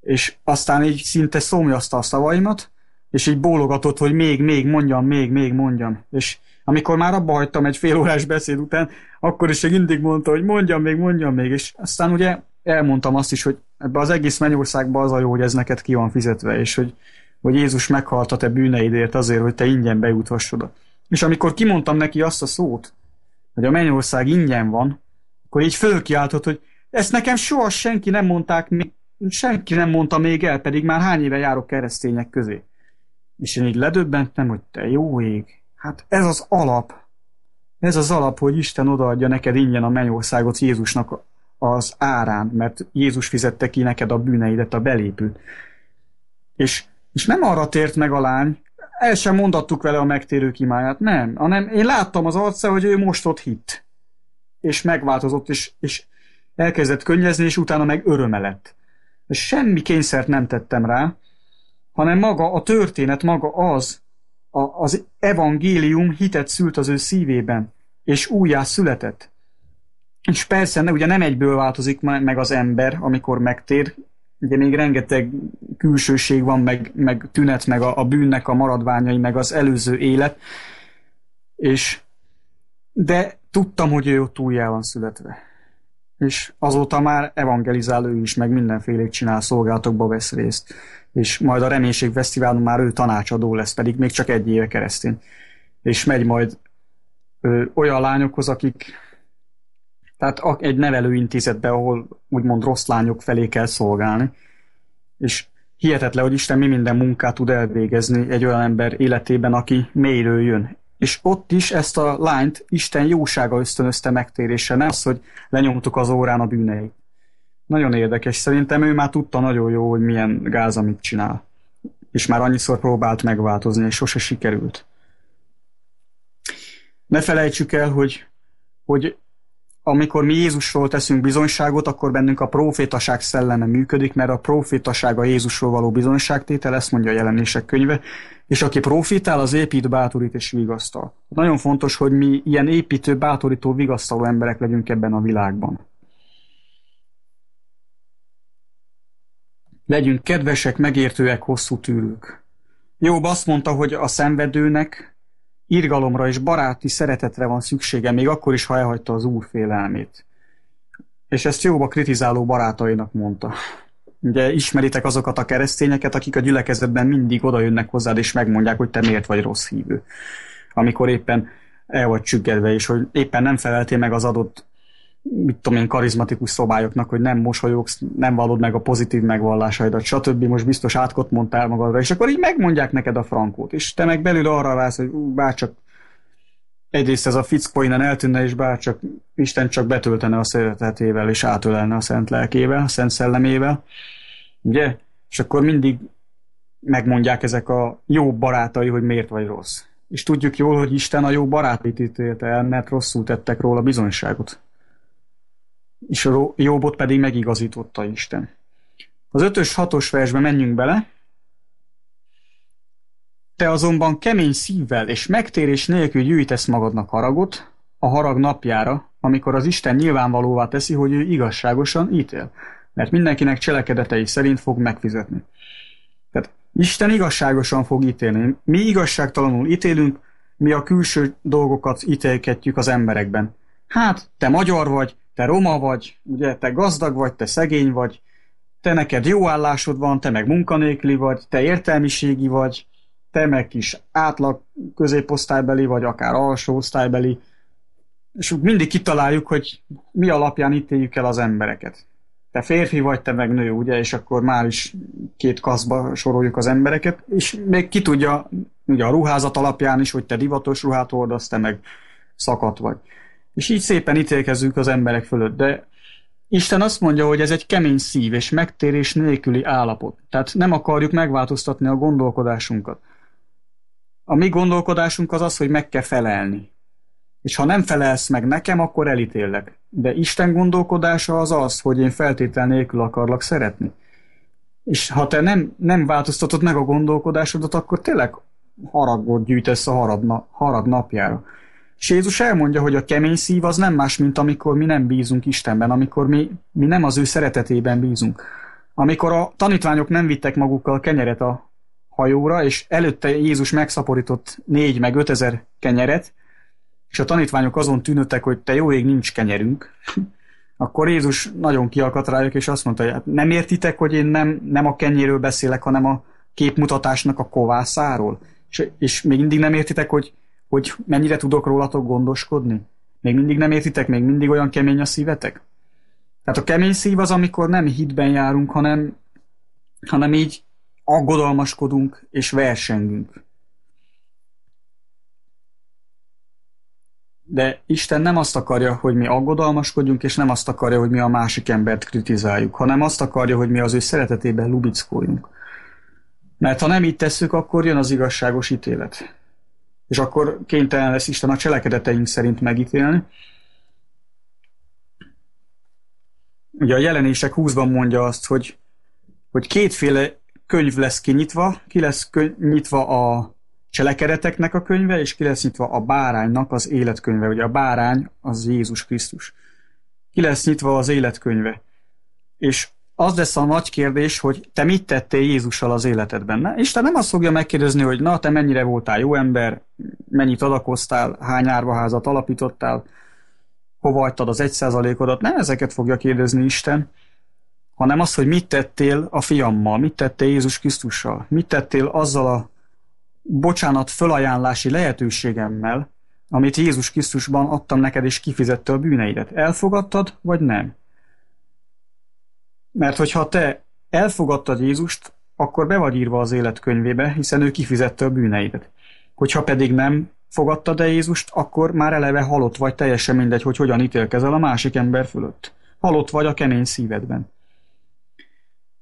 és aztán így szinte szomjazta a szavaimat, és így bólogatott, hogy még, még mondjam, még, még mondjam. És amikor már abba hagytam egy fél órás beszéd után, akkor is mindig mondta, hogy mondjam még, mondjam még, és aztán ugye elmondtam azt is, hogy ebbe az egész mennyországban az a jó, hogy ez neked ki van fizetve, és hogy, hogy Jézus meghalt a te bűneidért azért, hogy te ingyen bejuthass oda. És amikor kimondtam neki azt a szót, hogy a mennyország ingyen van, akkor így fölkiáltott, hogy ezt nekem soha senki nem mondták, senki nem mondta még el, pedig már hány éve járok keresztények közé. És én így ledöbbentem, hogy te jó ég, hát ez az alap. Ez az alap, hogy Isten odaadja neked ingyen a mennyországot Jézusnak az árán, mert Jézus fizette ki neked a bűneidet, a belépőt. És, és nem arra tért meg a lány, el sem mondattuk vele a megtérő kimáját, nem, hanem én láttam az arca, hogy ő most ott hitt és megváltozott, és, és elkezdett könnyezni, és utána meg öröme lett. Semmi kényszert nem tettem rá, hanem maga a történet, maga az, a, az evangélium hitet szült az ő szívében, és újjá született. És persze, ne, ugye nem egyből változik meg az ember, amikor megtér, ugye még rengeteg külsőség van, meg, meg tünet, meg a, a bűnnek a maradványai, meg az előző élet, és de tudtam, hogy ő ott újjá van születve. És azóta már evangelizál ő is, meg mindenfélét csinál, szolgálatokba vesz részt. És majd a Reménység Fesztiválon már ő tanácsadó lesz, pedig még csak egy éve keresztén. És megy majd ö, olyan lányokhoz, akik tehát egy nevelőintézetbe, ahol úgymond rossz lányok felé kell szolgálni. És hihetetlen, hogy Isten mi minden munkát tud elvégezni egy olyan ember életében, aki mélyről jön és ott is ezt a lányt Isten jósága ösztönözte megtérésre, nem az, hogy lenyomtuk az órán a bűneit. Nagyon érdekes, szerintem ő már tudta nagyon jó, hogy milyen gáz, amit csinál. És már annyiszor próbált megváltozni, és sose sikerült. Ne felejtsük el, hogy, hogy amikor mi Jézusról teszünk bizonyságot, akkor bennünk a profétaság szelleme működik, mert a profétaság a Jézusról való bizonyságtétel, ezt mondja a jelenések könyve, és aki profitál, az épít, bátorít és vigasztal. Nagyon fontos, hogy mi ilyen építő, bátorító, vigasztaló emberek legyünk ebben a világban. Legyünk kedvesek, megértőek, hosszú tűrők. Jobb azt mondta, hogy a szenvedőnek irgalomra és baráti szeretetre van szüksége, még akkor is, ha elhagyta az úr félelmét. És ezt Jobb a kritizáló barátainak mondta. Ugye ismeritek azokat a keresztényeket, akik a gyülekezetben mindig oda jönnek hozzád, és megmondják, hogy te miért vagy rossz hívő. Amikor éppen el vagy csüggedve, és hogy éppen nem feleltél meg az adott mit tudom én, karizmatikus szobályoknak, hogy nem mosolyogsz, nem vallod meg a pozitív megvallásaidat, stb. Most biztos átkot mondtál magadra, és akkor így megmondják neked a frankót, és te meg belül arra válsz, hogy bárcsak egyrészt ez a fickó innen eltűnne, és bárcsak Isten csak betöltene a szeretetével, és átölelne a szent lelkével, a szent szellemével, ugye? És akkor mindig megmondják ezek a jó barátai, hogy miért vagy rossz. És tudjuk jól, hogy Isten a jó barátit ítélte el, mert rosszul tettek róla bizonyságot és Jobbot pedig megigazította Isten. Az ötös hatos versbe menjünk bele. Te azonban kemény szívvel és megtérés nélkül gyűjtesz magadnak haragot a harag napjára, amikor az Isten nyilvánvalóvá teszi, hogy ő igazságosan ítél, mert mindenkinek cselekedetei szerint fog megfizetni. Tehát Isten igazságosan fog ítélni. Mi igazságtalanul ítélünk, mi a külső dolgokat ítélkedjük az emberekben. Hát, te magyar vagy, te roma vagy, ugye, te gazdag vagy, te szegény vagy, te neked jó állásod van, te meg munkanélküli vagy, te értelmiségi vagy, te meg kis átlag középosztálybeli vagy, akár alsó osztálybeli, és mindig kitaláljuk, hogy mi alapján ítéljük el az embereket. Te férfi vagy, te meg nő, ugye, és akkor már is két kaszba soroljuk az embereket, és még ki tudja, ugye a ruházat alapján is, hogy te divatos ruhát hordasz, te meg szakadt vagy. És így szépen ítélkezünk az emberek fölött. De Isten azt mondja, hogy ez egy kemény szív és megtérés nélküli állapot. Tehát nem akarjuk megváltoztatni a gondolkodásunkat. A mi gondolkodásunk az az, hogy meg kell felelni. És ha nem felelsz meg nekem, akkor elítéllek. De Isten gondolkodása az az, hogy én feltétel nélkül akarlak szeretni. És ha te nem, nem változtatod meg a gondolkodásodat, akkor tényleg haragot gyűjtesz a harag, harag napjára. És Jézus elmondja, hogy a kemény szív az nem más, mint amikor mi nem bízunk Istenben, amikor mi, mi nem az ő szeretetében bízunk. Amikor a tanítványok nem vittek magukkal kenyeret a hajóra, és előtte Jézus megszaporított négy meg ötezer kenyeret, és a tanítványok azon tűnöttek, hogy te jó ég nincs kenyerünk, akkor Jézus nagyon kiakadt rájuk, és azt mondta, hogy hát nem értitek, hogy én nem, nem a kenyéről beszélek, hanem a képmutatásnak a kovászáról? És, és még mindig nem értitek, hogy hogy mennyire tudok rólatok gondoskodni? Még mindig nem értitek? Még mindig olyan kemény a szívetek? Tehát a kemény szív az, amikor nem hitben járunk, hanem, hanem így aggodalmaskodunk és versengünk. De Isten nem azt akarja, hogy mi aggodalmaskodjunk, és nem azt akarja, hogy mi a másik embert kritizáljuk, hanem azt akarja, hogy mi az ő szeretetében lubickoljunk. Mert ha nem így tesszük, akkor jön az igazságos ítélet és akkor kénytelen lesz Isten a cselekedeteink szerint megítélni. Ugye a jelenések 20-ban mondja azt, hogy, hogy kétféle könyv lesz kinyitva, ki lesz nyitva a cselekedeteknek a könyve, és ki lesz nyitva a báránynak az életkönyve. Ugye a bárány az Jézus Krisztus. Ki lesz nyitva az életkönyve. És az lesz a nagy kérdés, hogy te mit tettél Jézussal az életedben. Ne? Isten nem azt fogja megkérdezni, hogy na, te mennyire voltál jó ember, mennyit adakoztál, hány árvaházat alapítottál, hova hagytad az egy százalékodat. Nem ezeket fogja kérdezni Isten, hanem az, hogy mit tettél a fiammal, mit tettél Jézus Krisztussal, mit tettél azzal a bocsánat fölajánlási lehetőségemmel, amit Jézus Krisztusban adtam neked, és kifizette a bűneidet. Elfogadtad, vagy nem? Mert hogyha te elfogadtad Jézust, akkor be vagy írva az életkönyvébe, hiszen ő kifizette a bűneidet. Hogyha pedig nem fogadtad el Jézust, akkor már eleve halott vagy, teljesen mindegy, hogy hogyan ítélkezel a másik ember fölött. Halott vagy a kemény szívedben.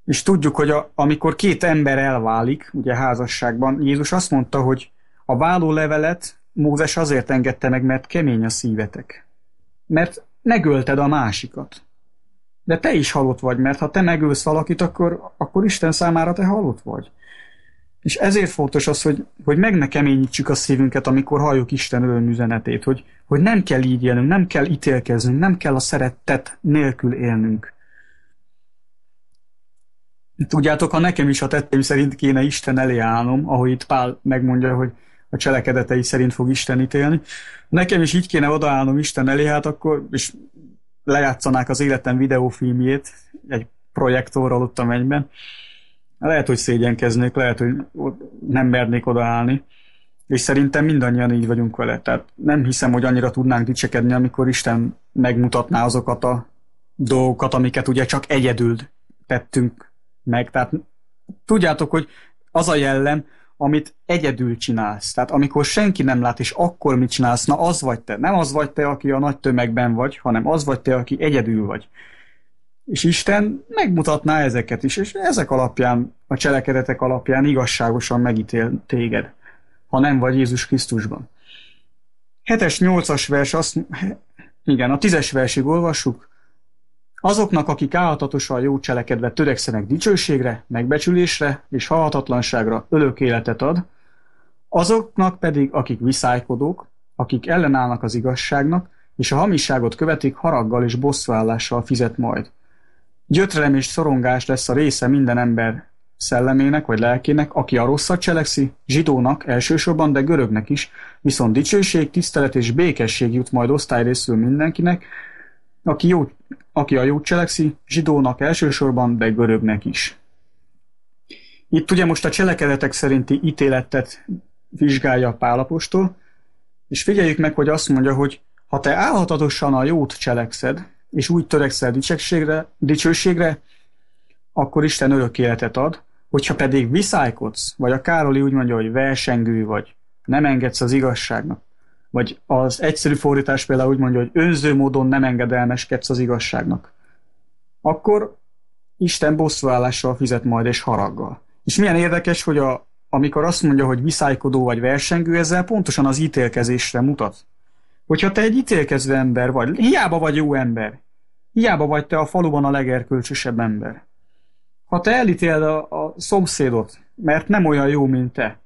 És tudjuk, hogy a, amikor két ember elválik, ugye házasságban, Jézus azt mondta, hogy a váló levelet Mózes azért engedte meg, mert kemény a szívetek. Mert megölted a másikat. De te is halott vagy, mert ha te megölsz valakit, akkor, akkor Isten számára te halott vagy. És ezért fontos az, hogy, hogy meg ne keményítsük a szívünket, amikor halljuk Isten örömüzenetét, hogy, hogy nem kell így élnünk, nem kell ítélkeznünk, nem kell a szeretet nélkül élnünk. Tudjátok, ha nekem is a tetteim szerint kéne Isten elé állnom, ahogy itt Pál megmondja, hogy a cselekedetei szerint fog Isten ítélni, nekem is így kéne odaállnom Isten elé, hát akkor, és lejátszanák az életem videófilmjét, egy projektorral ott a mennyben. Lehet, hogy szégyenkeznék, lehet, hogy nem mernék odaállni. És szerintem mindannyian így vagyunk vele. Tehát nem hiszem, hogy annyira tudnánk dicsekedni, amikor Isten megmutatná azokat a dolgokat, amiket ugye csak egyedül tettünk meg. Tehát tudjátok, hogy az a jellem, amit egyedül csinálsz. Tehát amikor senki nem lát, és akkor mit csinálsz, na az vagy te. Nem az vagy te, aki a nagy tömegben vagy, hanem az vagy te, aki egyedül vagy. És Isten megmutatná ezeket is, és ezek alapján, a cselekedetek alapján igazságosan megítél téged, ha nem vagy Jézus Krisztusban. 7-es, 8-as vers, azt, igen, a 10-es versig olvassuk. Azoknak, akik álhatatosan jó cselekedve törekszenek dicsőségre, megbecsülésre és halhatatlanságra örök életet ad, azoknak pedig, akik viszálykodók, akik ellenállnak az igazságnak, és a hamisságot követik, haraggal és bosszúállással fizet majd. Gyötrelem és szorongás lesz a része minden ember szellemének vagy lelkének, aki a rosszat cselekszi, zsidónak elsősorban, de görögnek is, viszont dicsőség, tisztelet és békesség jut majd osztályrészül mindenkinek, aki, jó, aki a jót cselekszi, zsidónak elsősorban, de görögnek is. Itt ugye most a cselekedetek szerinti ítéletet vizsgálja Pálapostól, és figyeljük meg, hogy azt mondja, hogy ha te állhatatosan a jót cselekszed, és úgy törekszel dicsőségre, dicsőségre, akkor Isten örök életet ad, hogyha pedig viszálykodsz, vagy a Károli úgy mondja, hogy versengő vagy, nem engedsz az igazságnak, vagy az egyszerű fordítás például úgy mondja, hogy önző módon nem engedelmeskedsz az igazságnak, akkor Isten bosszúállással fizet majd és haraggal. És milyen érdekes, hogy a, amikor azt mondja, hogy viszálykodó vagy versengő, ezzel pontosan az ítélkezésre mutat. Hogyha te egy ítélkező ember vagy, hiába vagy jó ember, hiába vagy te a faluban a legerkölcsösebb ember. Ha te elítéled a, a szomszédot, mert nem olyan jó, mint te,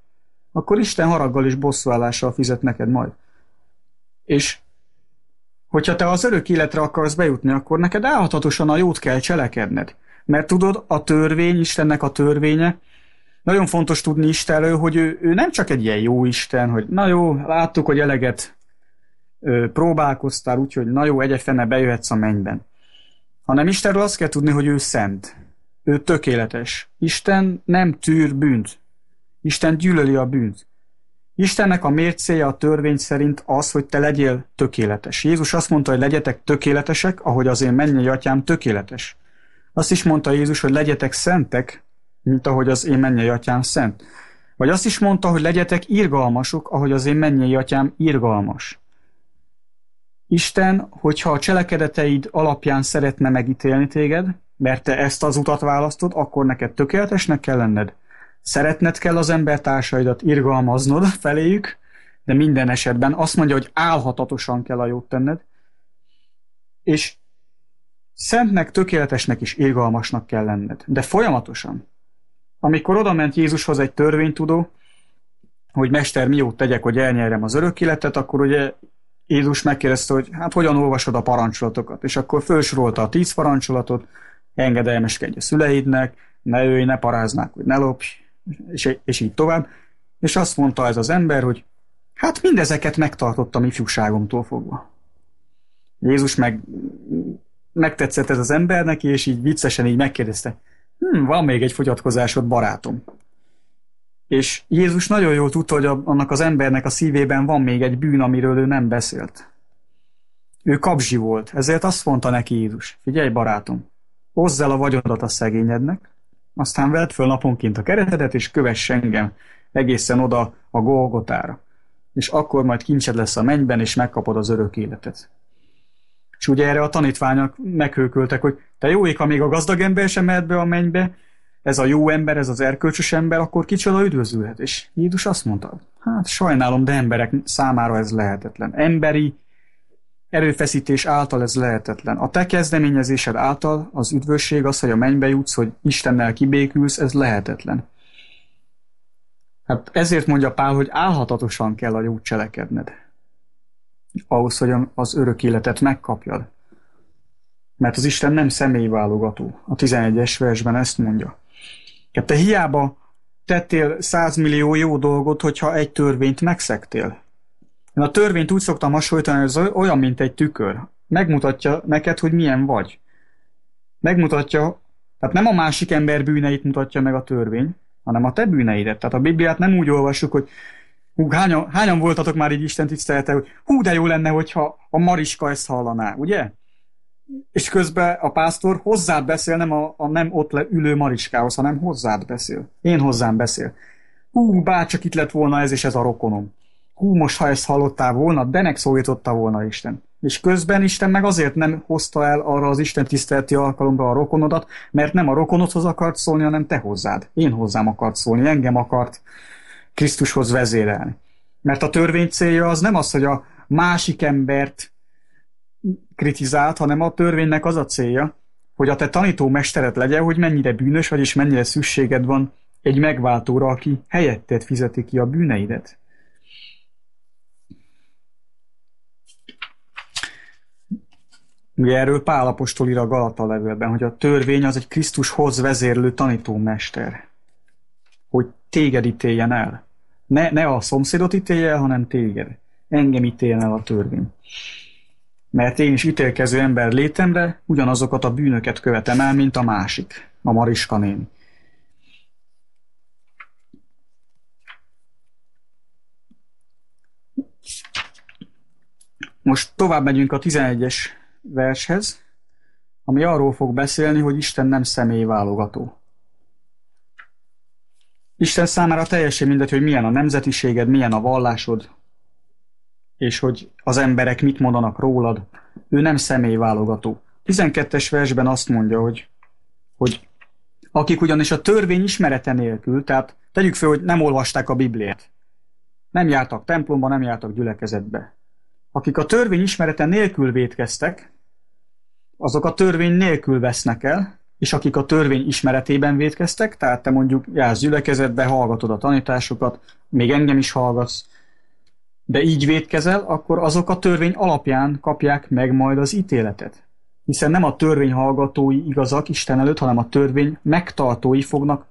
akkor Isten haraggal és bosszúállással fizet neked majd. És hogyha te az örök életre akarsz bejutni, akkor neked állhatatosan a jót kell cselekedned. Mert tudod, a törvény, Istennek a törvénye, nagyon fontos tudni Istenről, hogy ő, ő nem csak egy ilyen jó Isten, hogy na jó, láttuk, hogy eleget ö, próbálkoztál, úgyhogy na jó, egyefene bejöhetsz a mennyben. Hanem Istenről azt kell tudni, hogy ő szent. Ő tökéletes. Isten nem tűr bűnt. Isten gyűlöli a bűnt. Istennek a mércéje a törvény szerint az, hogy te legyél tökéletes. Jézus azt mondta, hogy legyetek tökéletesek, ahogy az én mennyei atyám tökéletes. Azt is mondta Jézus, hogy legyetek szentek, mint ahogy az én mennyei atyám szent. Vagy azt is mondta, hogy legyetek irgalmasok, ahogy az én mennyei atyám irgalmas. Isten, hogyha a cselekedeteid alapján szeretne megítélni téged, mert te ezt az utat választod, akkor neked tökéletesnek kell lenned. Szeretned kell az embertársaidat irgalmaznod feléjük, de minden esetben azt mondja, hogy álhatatosan kell a jót tenned, és szentnek, tökéletesnek és irgalmasnak kell lenned, de folyamatosan. Amikor oda ment Jézushoz egy törvénytudó, hogy mester, mi jót tegyek, hogy elnyerjem az örök életet, akkor ugye Jézus megkérdezte, hogy hát hogyan olvasod a parancsolatokat, és akkor felsorolta a tíz parancsolatot, engedelmeskedj a szüleidnek, ne ölj, ne paráznák, hogy ne lopj, és, és így tovább. És azt mondta ez az ember, hogy hát mindezeket megtartottam ifjúságomtól fogva. Jézus meg megtetszett ez az embernek, és így viccesen így megkérdezte, hm, van még egy fogyatkozásod, barátom. És Jézus nagyon jól tudta, hogy annak az embernek a szívében van még egy bűn, amiről ő nem beszélt. Ő kapzsi volt, ezért azt mondta neki Jézus, figyelj barátom, hozz el a vagyodat a szegényednek, aztán vedd föl naponként a keretedet, és kövess engem egészen oda a Golgotára. És akkor majd kincsed lesz a mennyben, és megkapod az örök életet. És ugye erre a tanítványok meghőköltek, hogy te jó ég, ha még a gazdag ember sem mehet be a mennybe, ez a jó ember, ez az erkölcsös ember, akkor kicsoda üdvözülhet. És Jézus azt mondta, hát sajnálom, de emberek számára ez lehetetlen. Emberi erőfeszítés által ez lehetetlen. A te kezdeményezésed által az üdvösség, az, hogy a mennybe jutsz, hogy Istennel kibékülsz, ez lehetetlen. Hát ezért mondja Pál, hogy álhatatosan kell a jót cselekedned. Ahhoz, hogy az örök életet megkapjad. Mert az Isten nem személyválogató. A 11-es versben ezt mondja. Te hiába tettél százmillió jó dolgot, hogyha egy törvényt megszektél. Én a törvényt úgy szoktam hasonlítani, hogy ez olyan, mint egy tükör. Megmutatja neked, hogy milyen vagy. Megmutatja, Tehát nem a másik ember bűneit mutatja meg a törvény, hanem a te bűneidet. Tehát a Bibliát nem úgy olvassuk, hogy hú, hányan, hányan voltatok már így Isten tisztelete, hogy hú, de jó lenne, hogyha a Mariska ezt hallaná, ugye? És közben a pásztor hozzád beszél, nem a, a nem ott le ülő Mariskához, hanem hozzád beszél. Én hozzám beszél. Hú, bárcsak itt lett volna ez és ez a rokonom. Hú, most ha ezt hallottál volna, de megszólította volna Isten. És közben Isten meg azért nem hozta el arra az Isten tiszteleti alkalomra a rokonodat, mert nem a rokonodhoz akart szólni, hanem te hozzád. Én hozzám akart szólni, engem akart Krisztushoz vezérelni. Mert a törvény célja az nem az, hogy a másik embert kritizált, hanem a törvénynek az a célja, hogy a te tanító mestered legyen, hogy mennyire bűnös vagy, és mennyire szükséged van egy megváltóra, aki helyetted fizeti ki a bűneidet. Ugye erről Pál apostol ír a Galata levélben, hogy a törvény az egy Krisztushoz vezérlő tanítómester. Hogy téged ítéljen el. Ne, ne a szomszédot ítélje el, hanem téged. Engem ítéljen el a törvény. Mert én is ítélkező ember létemre ugyanazokat a bűnöket követem el, mint a másik, a Mariska néni. Most tovább megyünk a 11-es vershez, ami arról fog beszélni, hogy Isten nem személyválogató. Isten számára teljesen mindegy, hogy milyen a nemzetiséged, milyen a vallásod, és hogy az emberek mit mondanak rólad. Ő nem személyválogató. 12-es versben azt mondja, hogy, hogy akik ugyanis a törvény ismerete nélkül, tehát tegyük fel, hogy nem olvasták a Bibliát, nem jártak templomba, nem jártak gyülekezetbe. Akik a törvény ismerete nélkül védkeztek, azok a törvény nélkül vesznek el, és akik a törvény ismeretében védkeztek, tehát te mondjuk jársz gyülekezetbe, hallgatod a tanításokat, még engem is hallgatsz, de így védkezel, akkor azok a törvény alapján kapják meg majd az ítéletet. Hiszen nem a törvény hallgatói igazak Isten előtt, hanem a törvény megtartói fognak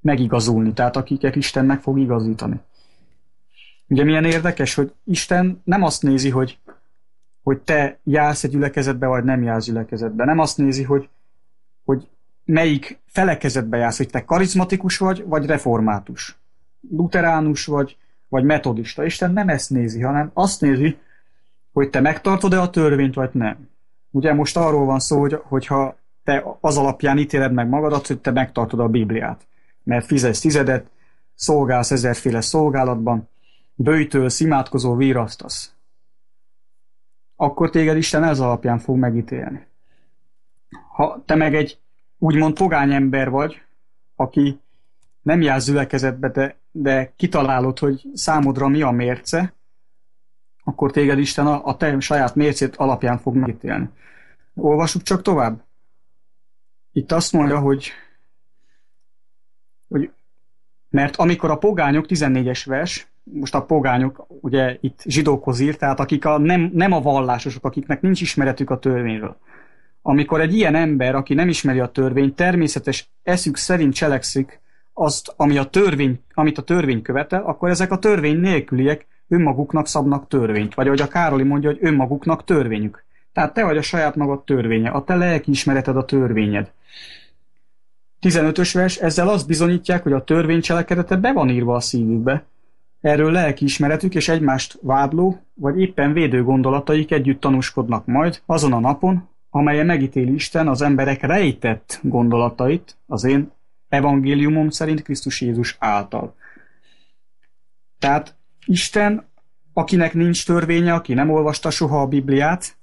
megigazulni, tehát akiket Isten meg fog igazítani. Ugye milyen érdekes, hogy Isten nem azt nézi, hogy hogy te jársz egy gyülekezetbe, vagy nem jársz gyülekezetbe. Nem azt nézi, hogy, hogy melyik felekezetbe jársz, hogy te karizmatikus vagy, vagy református. Luteránus vagy, vagy metodista. Isten nem ezt nézi, hanem azt nézi, hogy te megtartod-e a törvényt, vagy nem. Ugye most arról van szó, hogy, hogyha te az alapján ítéled meg magadat, hogy te megtartod a Bibliát. Mert fizetsz tizedet, szolgálsz ezerféle szolgálatban, bőjtől, imádkozó, vírasztasz akkor téged Isten ez alapján fog megítélni. Ha te meg egy úgymond pogány ember vagy, aki nem jár zülekezetbe, de, de kitalálod, hogy számodra mi a mérce, akkor téged Isten a, a te saját mércét alapján fog megítélni. Olvassuk csak tovább. Itt azt mondja, hogy, hogy mert amikor a pogányok, 14-es vers, most a pogányok ugye itt zsidókhoz ír, tehát akik a, nem, nem a vallásosok, akiknek nincs ismeretük a törvényről. Amikor egy ilyen ember, aki nem ismeri a törvényt, természetes eszük szerint cselekszik azt, ami a törvény, amit a törvény követel, akkor ezek a törvény nélküliek önmaguknak szabnak törvényt. Vagy ahogy a Károli mondja, hogy önmaguknak törvényük. Tehát te vagy a saját magad törvénye, a te lelki ismereted a törvényed. 15-ös vers, ezzel azt bizonyítják, hogy a törvény cselekedete be van írva a szívükbe, Erről lelkiismeretük és egymást vádló, vagy éppen védő gondolataik együtt tanúskodnak majd azon a napon, amelyen megítéli Isten az emberek rejtett gondolatait az én evangéliumom szerint Krisztus Jézus által. Tehát Isten, akinek nincs törvénye, aki nem olvasta soha a Bibliát,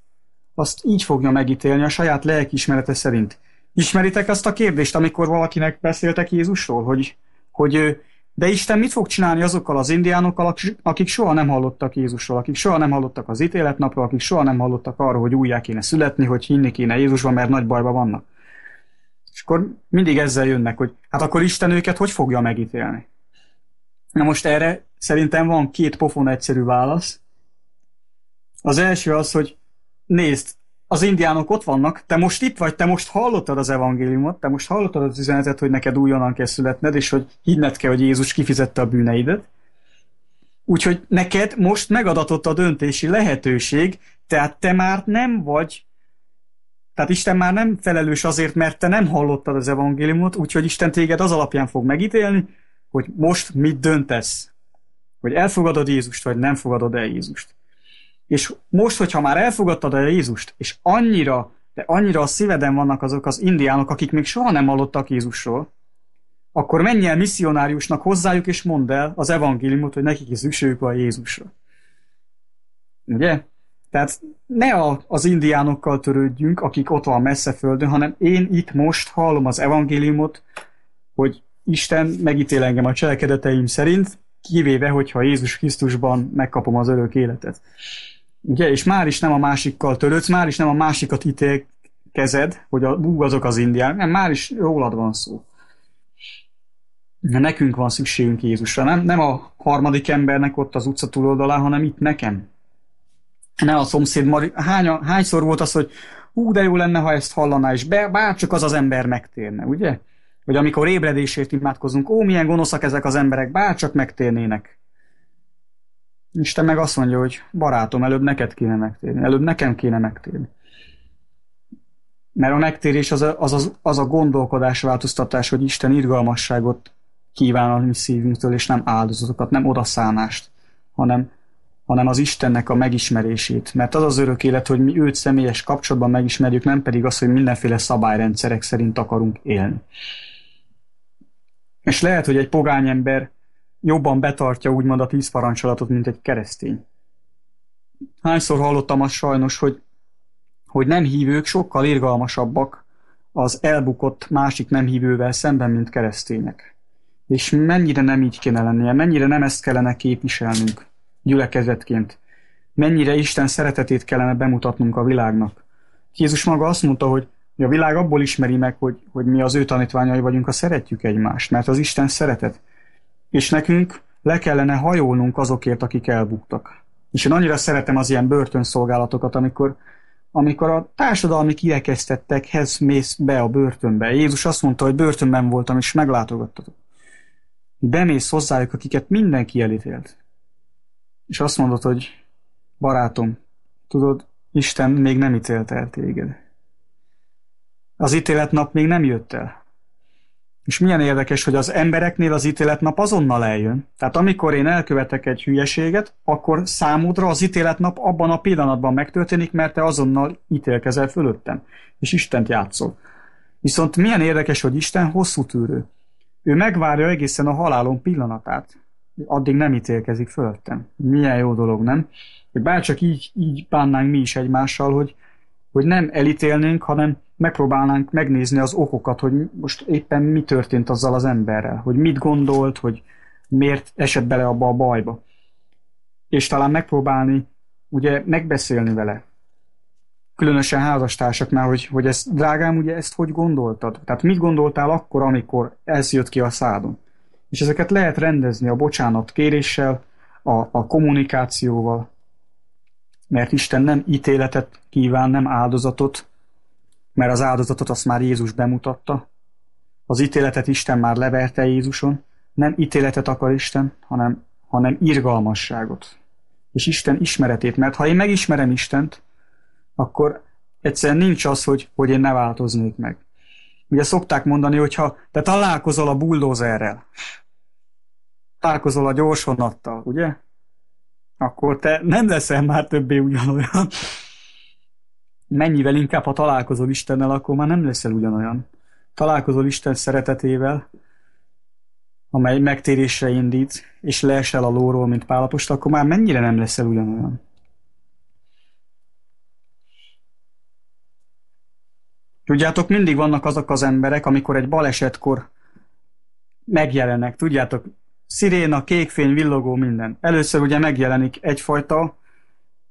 azt így fogja megítélni a saját lelkiismerete szerint. Ismeritek azt a kérdést, amikor valakinek beszéltek Jézusról, hogy, hogy ő de Isten mit fog csinálni azokkal az indiánokkal, akik soha nem hallottak Jézusról, akik soha nem hallottak az ítéletnapról, akik soha nem hallottak arról, hogy újjá kéne születni, hogy hinni kéne Jézusban, mert nagy bajban vannak. És akkor mindig ezzel jönnek, hogy hát akkor Isten őket hogy fogja megítélni? Na most erre szerintem van két pofon egyszerű válasz. Az első az, hogy nézd, az indiánok ott vannak, te most itt vagy, te most hallottad az evangéliumot, te most hallottad az üzenetet, hogy neked újonnan kell születned, és hogy hinned kell, hogy Jézus kifizette a bűneidet. Úgyhogy neked most megadatott a döntési lehetőség, tehát te már nem vagy Tehát Isten már nem felelős azért, mert te nem hallottad az evangéliumot, úgyhogy Isten téged az alapján fog megítélni, hogy most mit döntesz. Hogy elfogadod Jézust, vagy nem fogadod el Jézust. És most, hogyha már elfogadtad el Jézust, és annyira, de annyira a szíveden vannak azok az indiánok, akik még soha nem hallottak Jézusról, akkor menj el misszionáriusnak hozzájuk, és mondd el az evangéliumot, hogy nekik is szükségük van Jézusra. Ugye? Tehát ne a, az indiánokkal törődjünk, akik ott van messze földön, hanem én itt most hallom az evangéliumot, hogy Isten megítél engem a cselekedeteim szerint, kivéve, hogyha Jézus Krisztusban megkapom az örök életet. Ugye, és már is nem a másikkal törődsz, már is nem a másikat ítélkezed, hogy a, bú, azok az indiák, nem, már is rólad van szó. Nekünk van szükségünk Jézusra, nem, nem a harmadik embernek ott az utca túloldalán, hanem itt nekem. Ne a szomszéd, Mari, hány, hányszor volt az, hogy hú, de jó lenne, ha ezt hallaná, és be, bárcsak az az ember megtérne, ugye? Vagy amikor ébredésért imádkozunk, ó, milyen gonoszak ezek az emberek, bárcsak megtérnének. Isten meg azt mondja, hogy barátom, előbb neked kéne megtérni, előbb nekem kéne megtérni. Mert a megtérés az a, az, az, az a gondolkodás változtatás, hogy Isten irgalmasságot kíván a mi szívünktől, és nem áldozatokat, nem odaszánást, hanem, hanem az Istennek a megismerését. Mert az az örök élet, hogy mi őt személyes kapcsolatban megismerjük, nem pedig az, hogy mindenféle szabályrendszerek szerint akarunk élni. És lehet, hogy egy pogány ember jobban betartja úgymond a tíz parancsolatot, mint egy keresztény. Hányszor hallottam azt sajnos, hogy, hogy nem hívők sokkal irgalmasabbak az elbukott másik nem hívővel szemben, mint keresztények. És mennyire nem így kéne lennie, mennyire nem ezt kellene képviselnünk gyülekezetként. Mennyire Isten szeretetét kellene bemutatnunk a világnak. Jézus maga azt mondta, hogy a világ abból ismeri meg, hogy, hogy mi az ő tanítványai vagyunk, ha szeretjük egymást, mert az Isten szeretet. És nekünk le kellene hajolnunk azokért, akik elbuktak. És én annyira szeretem az ilyen börtönszolgálatokat, amikor, amikor a társadalmi kirekesztettekhez mész be a börtönbe. Jézus azt mondta, hogy börtönben voltam, és meglátogattatok. Bemész hozzájuk, akiket mindenki elítélt. És azt mondod, hogy barátom, tudod, Isten még nem ítélt el téged. Az ítéletnap még nem jött el. És milyen érdekes, hogy az embereknél az ítéletnap azonnal eljön. Tehát amikor én elkövetek egy hülyeséget, akkor számodra az ítéletnap abban a pillanatban megtörténik, mert te azonnal ítélkezel fölöttem. És Istent játszol. Viszont milyen érdekes, hogy Isten hosszú tűrő. Ő megvárja egészen a halálom pillanatát. Addig nem ítélkezik fölöttem. Milyen jó dolog, nem? Bárcsak így, így bánnánk mi is egymással, hogy, hogy nem elítélnénk, hanem megpróbálnánk megnézni az okokat, hogy most éppen mi történt azzal az emberrel, hogy mit gondolt, hogy miért esett bele abba a bajba. És talán megpróbálni ugye megbeszélni vele. Különösen házastársaknál, hogy, hogy ezt, drágám, ugye ezt hogy gondoltad? Tehát mit gondoltál akkor, amikor ez jött ki a szádon? És ezeket lehet rendezni a bocsánat kéréssel, a, a kommunikációval, mert Isten nem ítéletet kíván, nem áldozatot, mert az áldozatot azt már Jézus bemutatta. Az ítéletet Isten már leverte Jézuson. Nem ítéletet akar Isten, hanem, hanem irgalmasságot. És Isten ismeretét, mert ha én megismerem Istent, akkor egyszerűen nincs az, hogy, hogy én ne változnék meg. Ugye szokták mondani, hogy ha te találkozol a buldózerrel, találkozol a gyorsvonattal, ugye? Akkor te nem leszel már többé ugyanolyan mennyivel inkább, ha találkozol Istennel, akkor már nem leszel ugyanolyan. Találkozol Isten szeretetével, amely megtérésre indít, és leesel a lóról, mint pálapost, akkor már mennyire nem leszel ugyanolyan. Tudjátok, mindig vannak azok az emberek, amikor egy balesetkor megjelennek. Tudjátok, sziréna, kékfény, villogó, minden. Először ugye megjelenik egyfajta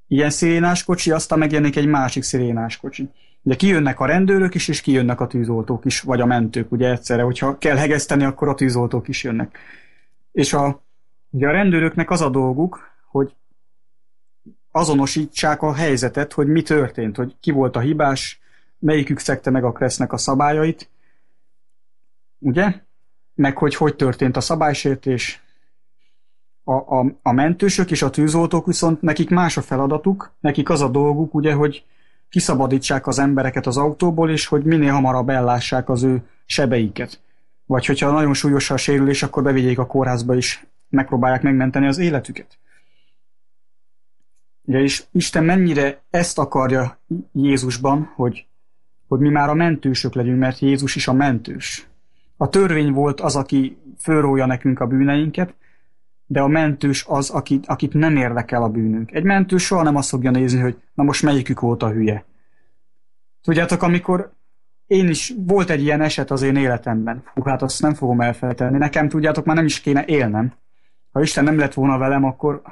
ilyen szirénás kocsi, aztán megjelenik egy másik szirénás kocsi. Ugye kijönnek a rendőrök is, és kijönnek a tűzoltók is, vagy a mentők, ugye egyszerre, hogyha kell hegeszteni, akkor a tűzoltók is jönnek. És a, ugye a rendőröknek az a dolguk, hogy azonosítsák a helyzetet, hogy mi történt, hogy ki volt a hibás, melyikük szekte meg a kresznek a szabályait, ugye? Meg hogy hogy történt a szabálysértés, a, a, a mentősök és a tűzoltók viszont nekik más a feladatuk, nekik az a dolguk, ugye, hogy, kiszabadítsák az embereket az autóból, és hogy minél hamarabb ellássák az ő sebeiket. Vagy hogyha nagyon súlyos a sérülés, akkor bevigyék a kórházba is, megpróbálják megmenteni az életüket. Ugye, és Isten mennyire ezt akarja Jézusban, hogy, hogy mi már a mentősök legyünk, mert Jézus is a mentős. A törvény volt az, aki fölrója nekünk a bűneinket, de a mentős az, akit, akit nem érdekel a bűnünk. Egy mentős soha nem azt fogja nézni, hogy na most melyikük volt a hülye. Tudjátok, amikor én is, volt egy ilyen eset az én életemben. Fú, hát azt nem fogom elfelejteni. Nekem, tudjátok, már nem is kéne élnem. Ha Isten nem lett volna velem, akkor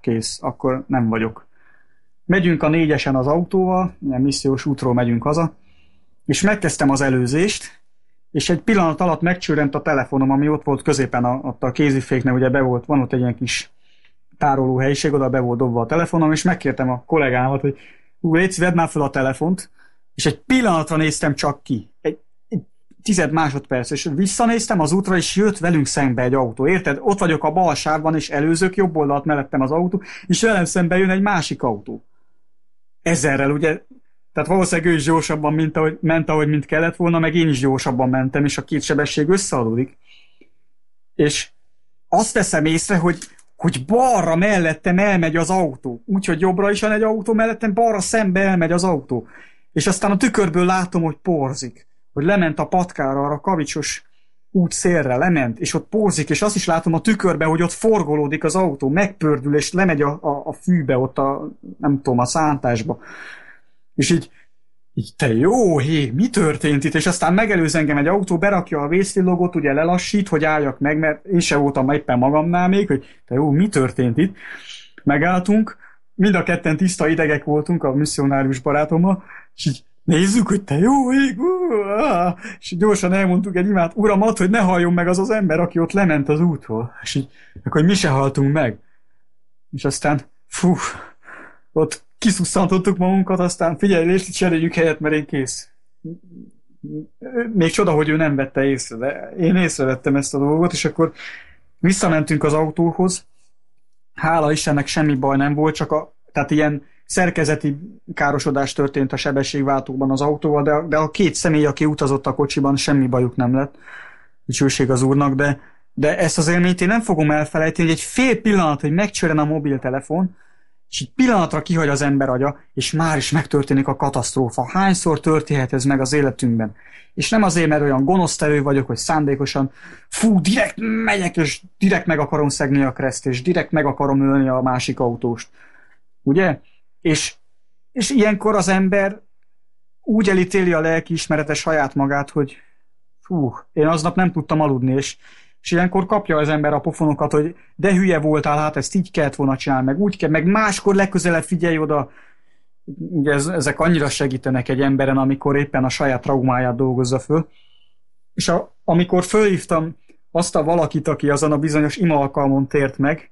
kész, akkor nem vagyok. Megyünk a négyesen az autóval, ilyen missziós útról megyünk haza, és megkezdtem az előzést, és egy pillanat alatt megcsörent a telefonom, ami ott volt középen a, ott a kéziféknek, ugye be volt, van ott egy ilyen kis tároló helyiség, oda be volt dobva a telefonom, és megkértem a kollégámat, hogy ú, légy vedd már fel a telefont, és egy pillanatra néztem csak ki. Egy, egy tized másodperc, és visszanéztem az útra, és jött velünk szembe egy autó. Érted? Ott vagyok a bal sávban, és előzök jobb oldalt mellettem az autó, és velem szembe jön egy másik autó. Ezerrel, ugye tehát valószínűleg ő is gyorsabban mint ahogy, ment, ahogy mint kellett volna, meg én is gyorsabban mentem, és a két sebesség összeadódik. És azt teszem észre, hogy, hogy balra mellettem elmegy az autó. Úgyhogy jobbra is van egy autó mellettem, balra szembe elmegy az autó. És aztán a tükörből látom, hogy porzik. Hogy lement a patkára, arra a kavicsos út szélre, lement, és ott porzik, és azt is látom a tükörbe, hogy ott forgolódik az autó, megpördül, és lemegy a, a, a fűbe, ott a, nem tudom, a szántásba. És így, így te jó, hé, mi történt itt? És aztán megelőz engem egy autó, berakja a vészvillogot, ugye lelassít, hogy álljak meg, mert én sem voltam éppen magamnál még, hogy te jó, mi történt itt? Megálltunk, mind a ketten tiszta idegek voltunk a misszionárius barátommal, és így nézzük, hogy te jó ég, és gyorsan elmondtuk egy imád uramat, hogy ne halljon meg az az ember, aki ott lement az útról. És így, akkor mi se haltunk meg. És aztán, fú, ott kiszusszantottuk magunkat, aztán figyelj, és cseréljük helyet, mert én kész. Még csoda, hogy ő nem vette észre, de én észrevettem ezt a dolgot, és akkor visszamentünk az autóhoz. Hála Istennek semmi baj nem volt, csak a, tehát ilyen szerkezeti károsodás történt a sebességváltóban az autóval, de, de a két személy, aki utazott a kocsiban, semmi bajuk nem lett. Dicsőség az úrnak, de, de ezt az élményt én nem fogom elfelejteni, hogy egy fél pillanat, hogy megcsörön a mobiltelefon, és egy pillanatra kihagy az ember agya, és már is megtörténik a katasztrófa. Hányszor történhet ez meg az életünkben? És nem azért, mert olyan gonosztevő vagyok, hogy szándékosan, fú, direkt megyek, és direkt meg akarom szegni a kreszt, és direkt meg akarom ölni a másik autóst. Ugye? És, és ilyenkor az ember úgy elítéli a lelkiismerete saját magát, hogy fú, én aznap nem tudtam aludni, és, és ilyenkor kapja az ember a pofonokat, hogy de hülye voltál, hát ezt így kellett volna csinálni, meg úgy kell, meg máskor legközelebb figyelj oda. Ugye ez, ezek annyira segítenek egy emberen, amikor éppen a saját traumáját dolgozza föl. És a, amikor fölhívtam azt a valakit, aki azon a bizonyos ima alkalmon tért meg,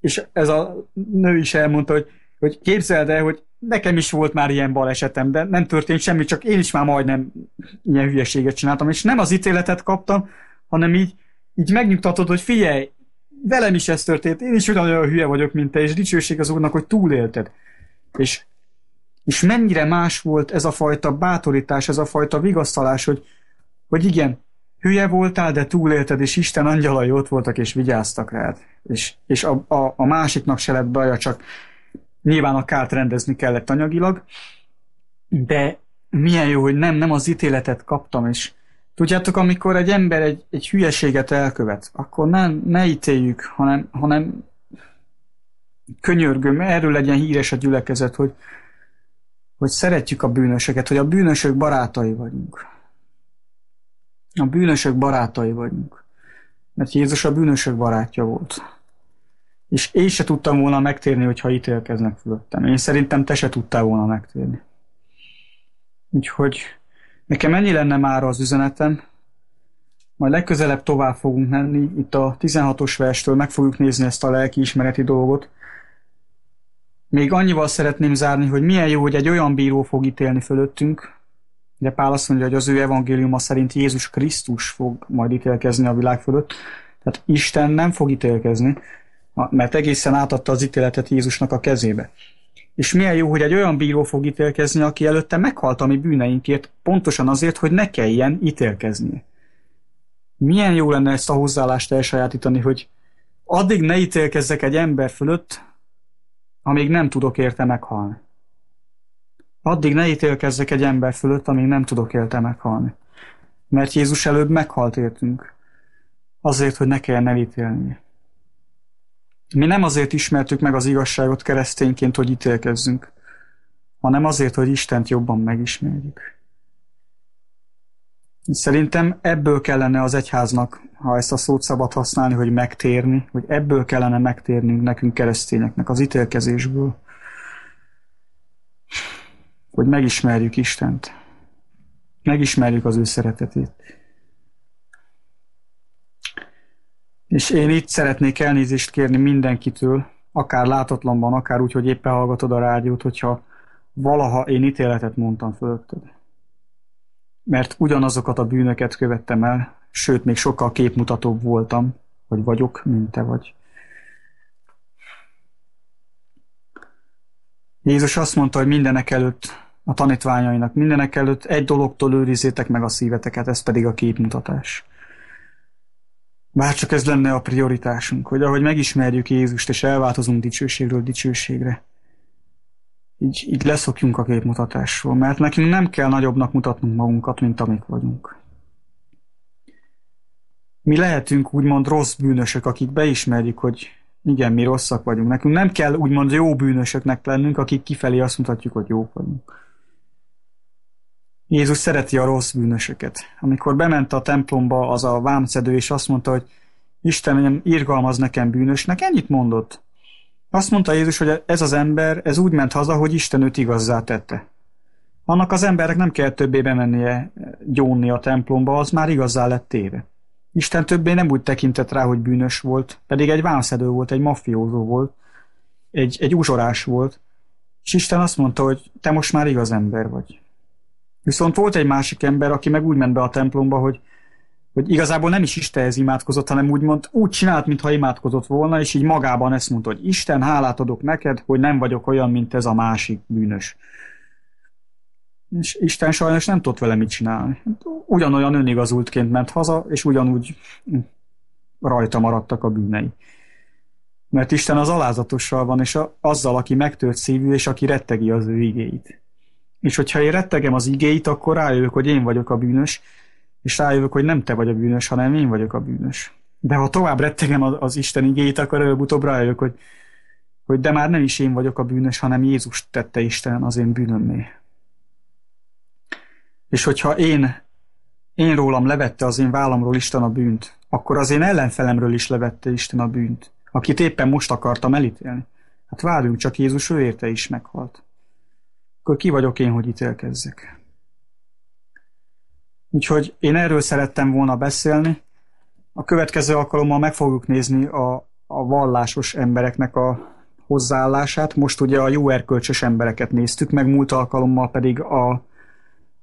és ez a nő is elmondta, hogy, hogy képzeld el, hogy nekem is volt már ilyen balesetem, de nem történt semmi, csak én is már majdnem ilyen hülyeséget csináltam, és nem az ítéletet kaptam, hanem így így megnyugtatod, hogy figyelj, velem is ez történt, én is olyan hülye vagyok, mint te, és dicsőség az Úrnak, hogy túlélted. És, és mennyire más volt ez a fajta bátorítás, ez a fajta vigasztalás, hogy, hogy igen, hülye voltál, de túlélted, és Isten angyalai ott voltak, és vigyáztak rád. És, és a, a, a másiknak se lett baja, csak nyilván a kárt rendezni kellett anyagilag, de milyen jó, hogy nem, nem az ítéletet kaptam, és, Tudjátok, amikor egy ember egy, egy hülyeséget elkövet, akkor ne, ne ítéljük, hanem, hanem könyörgöm, erről legyen híres a gyülekezet, hogy, hogy szeretjük a bűnösöket, hogy a bűnösök barátai vagyunk. A bűnösök barátai vagyunk. Mert Jézus a bűnösök barátja volt. És én se tudtam volna megtérni, hogyha ítélkeznek fölöttem. Én szerintem te se tudtál volna megtérni. Úgyhogy Nekem ennyi lenne már az üzenetem, majd legközelebb tovább fogunk menni, itt a 16-os verstől meg fogjuk nézni ezt a lelkiismereti dolgot. Még annyival szeretném zárni, hogy milyen jó, hogy egy olyan bíró fog ítélni fölöttünk, de Pál azt mondja, hogy az ő evangéliuma szerint Jézus Krisztus fog majd ítélkezni a világ fölött. Tehát Isten nem fog ítélkezni, mert egészen átadta az ítéletet Jézusnak a kezébe. És milyen jó, hogy egy olyan bíró fog ítélkezni, aki előtte meghalt a mi bűneinkért, pontosan azért, hogy ne kelljen ítélkezni. Milyen jó lenne ezt a hozzáállást elsajátítani, hogy addig ne ítélkezzek egy ember fölött, amíg nem tudok érte meghalni. Addig ne ítélkezzek egy ember fölött, amíg nem tudok érte meghalni. Mert Jézus előbb meghalt értünk. Azért, hogy ne kelljen elítélni. Mi nem azért ismertük meg az igazságot keresztényként, hogy ítélkezzünk, hanem azért, hogy Istent jobban megismerjük. Szerintem ebből kellene az egyháznak, ha ezt a szót szabad használni, hogy megtérni, hogy ebből kellene megtérnünk nekünk keresztényeknek, az ítélkezésből, hogy megismerjük Istent, megismerjük az ő szeretetét. És én itt szeretnék elnézést kérni mindenkitől, akár látatlanban, akár úgy, hogy éppen hallgatod a rádiót, hogyha valaha én ítéletet mondtam fölötted. Mert ugyanazokat a bűnöket követtem el, sőt, még sokkal képmutatóbb voltam, vagy vagyok, mint te vagy. Jézus azt mondta, hogy mindenek előtt a tanítványainak, mindenek előtt egy dologtól őrizzétek meg a szíveteket, ez pedig a képmutatás. Bár csak ez lenne a prioritásunk, hogy ahogy megismerjük Jézust, és elváltozunk dicsőségről dicsőségre, így, így leszokjunk a képmutatásról, mert nekünk nem kell nagyobbnak mutatnunk magunkat, mint amik vagyunk. Mi lehetünk úgymond rossz bűnösök, akik beismerjük, hogy igen, mi rosszak vagyunk. Nekünk nem kell úgymond jó bűnösöknek lennünk, akik kifelé azt mutatjuk, hogy jók vagyunk. Jézus szereti a rossz bűnösöket. Amikor bement a templomba az a vámszedő, és azt mondta, hogy Istenem, irgalmaz nekem bűnösnek, ennyit mondott. Azt mondta Jézus, hogy ez az ember, ez úgy ment haza, hogy Isten őt igazzá tette. Annak az emberek nem kell többé bemennie gyónni a templomba, az már igazzá lett téve. Isten többé nem úgy tekintett rá, hogy bűnös volt, pedig egy vámszedő volt, egy mafiózó volt, egy, egy uzsorás volt, és Isten azt mondta, hogy te most már igaz ember vagy. Viszont volt egy másik ember, aki meg úgy ment be a templomba, hogy, hogy igazából nem is Istenhez imádkozott, hanem úgy mond, úgy csinált, mintha imádkozott volna, és így magában ezt mondta, hogy Isten, hálát adok neked, hogy nem vagyok olyan, mint ez a másik bűnös. És Isten sajnos nem tudott vele mit csinálni. Ugyanolyan önigazultként ment haza, és ugyanúgy rajta maradtak a bűnei. Mert Isten az alázatossal van, és azzal, aki megtört szívű, és aki rettegi az ő igéit. És hogyha én rettegem az igéit, akkor rájövök, hogy én vagyok a bűnös, és rájövök, hogy nem te vagy a bűnös, hanem én vagyok a bűnös. De ha tovább rettegem az, Isten igéit, akkor előbb-utóbb rájövök, hogy, hogy de már nem is én vagyok a bűnös, hanem Jézus tette Isten az én bűnömmé. És hogyha én, én rólam levette az én vállamról Isten a bűnt, akkor az én ellenfelemről is levette Isten a bűnt, akit éppen most akartam elítélni. Hát várjunk csak, Jézus ő érte is meghalt akkor ki vagyok én, hogy ítélkezzek. Úgyhogy én erről szerettem volna beszélni. A következő alkalommal meg fogjuk nézni a, a vallásos embereknek a hozzáállását. Most ugye a jó erkölcsös embereket néztük, meg múlt alkalommal pedig a,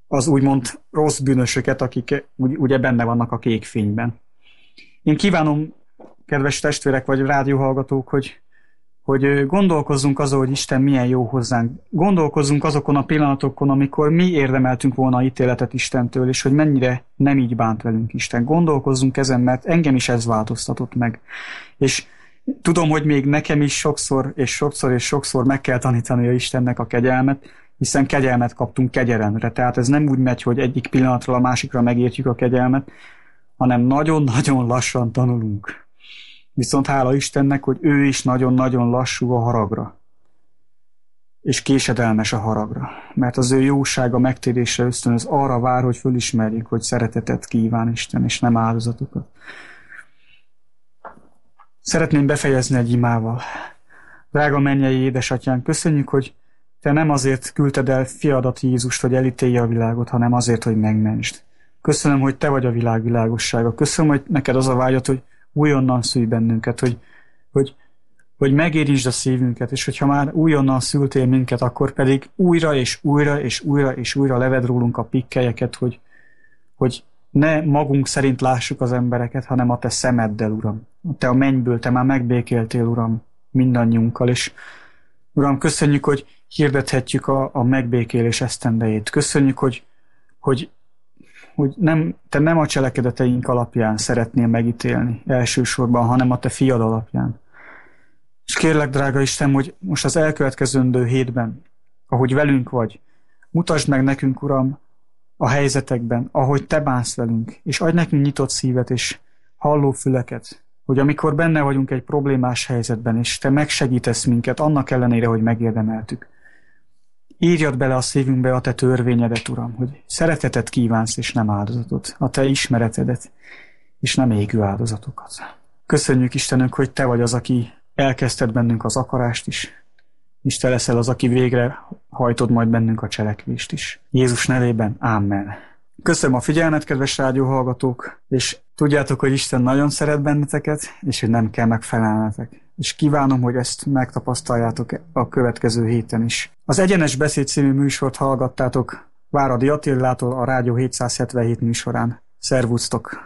az úgymond rossz bűnösöket, akik ugye benne vannak a kék fényben. Én kívánom, kedves testvérek vagy rádióhallgatók, hogy hogy gondolkozzunk azon, hogy Isten milyen jó hozzánk. Gondolkozzunk azokon a pillanatokon, amikor mi érdemeltünk volna ítéletet Istentől, és hogy mennyire nem így bánt velünk Isten. Gondolkozzunk ezen, mert engem is ez változtatott meg. És tudom, hogy még nekem is sokszor és sokszor és sokszor meg kell tanítani a Istennek a kegyelmet, hiszen kegyelmet kaptunk kegyelemre. Tehát ez nem úgy megy, hogy egyik pillanatról a másikra megértjük a kegyelmet, hanem nagyon-nagyon lassan tanulunk. Viszont hála Istennek, hogy ő is nagyon-nagyon lassú a haragra. És késedelmes a haragra. Mert az ő jósága megtérésre ösztönöz arra vár, hogy fölismerjük, hogy szeretetet kíván Isten, és nem áldozatokat. Szeretném befejezni egy imával. Drága mennyei édesatyán, köszönjük, hogy te nem azért küldted el fiadat Jézust, hogy elítélje a világot, hanem azért, hogy megmentsd. Köszönöm, hogy te vagy a világ világossága. Köszönöm, hogy neked az a vágyat, hogy újonnan szülj bennünket, hogy, hogy, hogy megérintsd a szívünket, és hogyha már újonnan szültél minket, akkor pedig újra és újra és újra és újra leved rólunk a pikkelyeket, hogy, hogy ne magunk szerint lássuk az embereket, hanem a te szemeddel, Uram. Te a mennyből, te már megbékéltél, Uram, mindannyiunkkal, és Uram, köszönjük, hogy hirdethetjük a, a megbékélés esztendejét. Köszönjük, hogy, hogy, hogy nem, te nem a cselekedeteink alapján szeretnél megítélni elsősorban, hanem a te fiad alapján. És kérlek, drága Isten, hogy most az elkövetkezendő hétben, ahogy velünk vagy, mutasd meg nekünk, Uram, a helyzetekben, ahogy te bánsz velünk, és adj nekünk nyitott szívet és halló füleket, hogy amikor benne vagyunk egy problémás helyzetben, és te megsegítesz minket, annak ellenére, hogy megérdemeltük. Írjad bele a szívünkbe a te törvényedet, Uram, hogy szeretetet kívánsz, és nem áldozatot, a te ismeretedet, és nem égő áldozatokat. Köszönjük Istenünk, hogy te vagy az, aki elkezdted bennünk az akarást is, és te leszel az, aki végre hajtod majd bennünk a cselekvést is. Jézus nevében, Amen. Köszönöm a figyelmet, kedves rádióhallgatók, és tudjátok, hogy Isten nagyon szeret benneteket, és hogy nem kell megfelelnetek. És kívánom, hogy ezt megtapasztaljátok a következő héten is. Az Egyenes Beszéd című műsort hallgattátok Váradi Attillától a Rádió 777 műsorán. Szervusztok!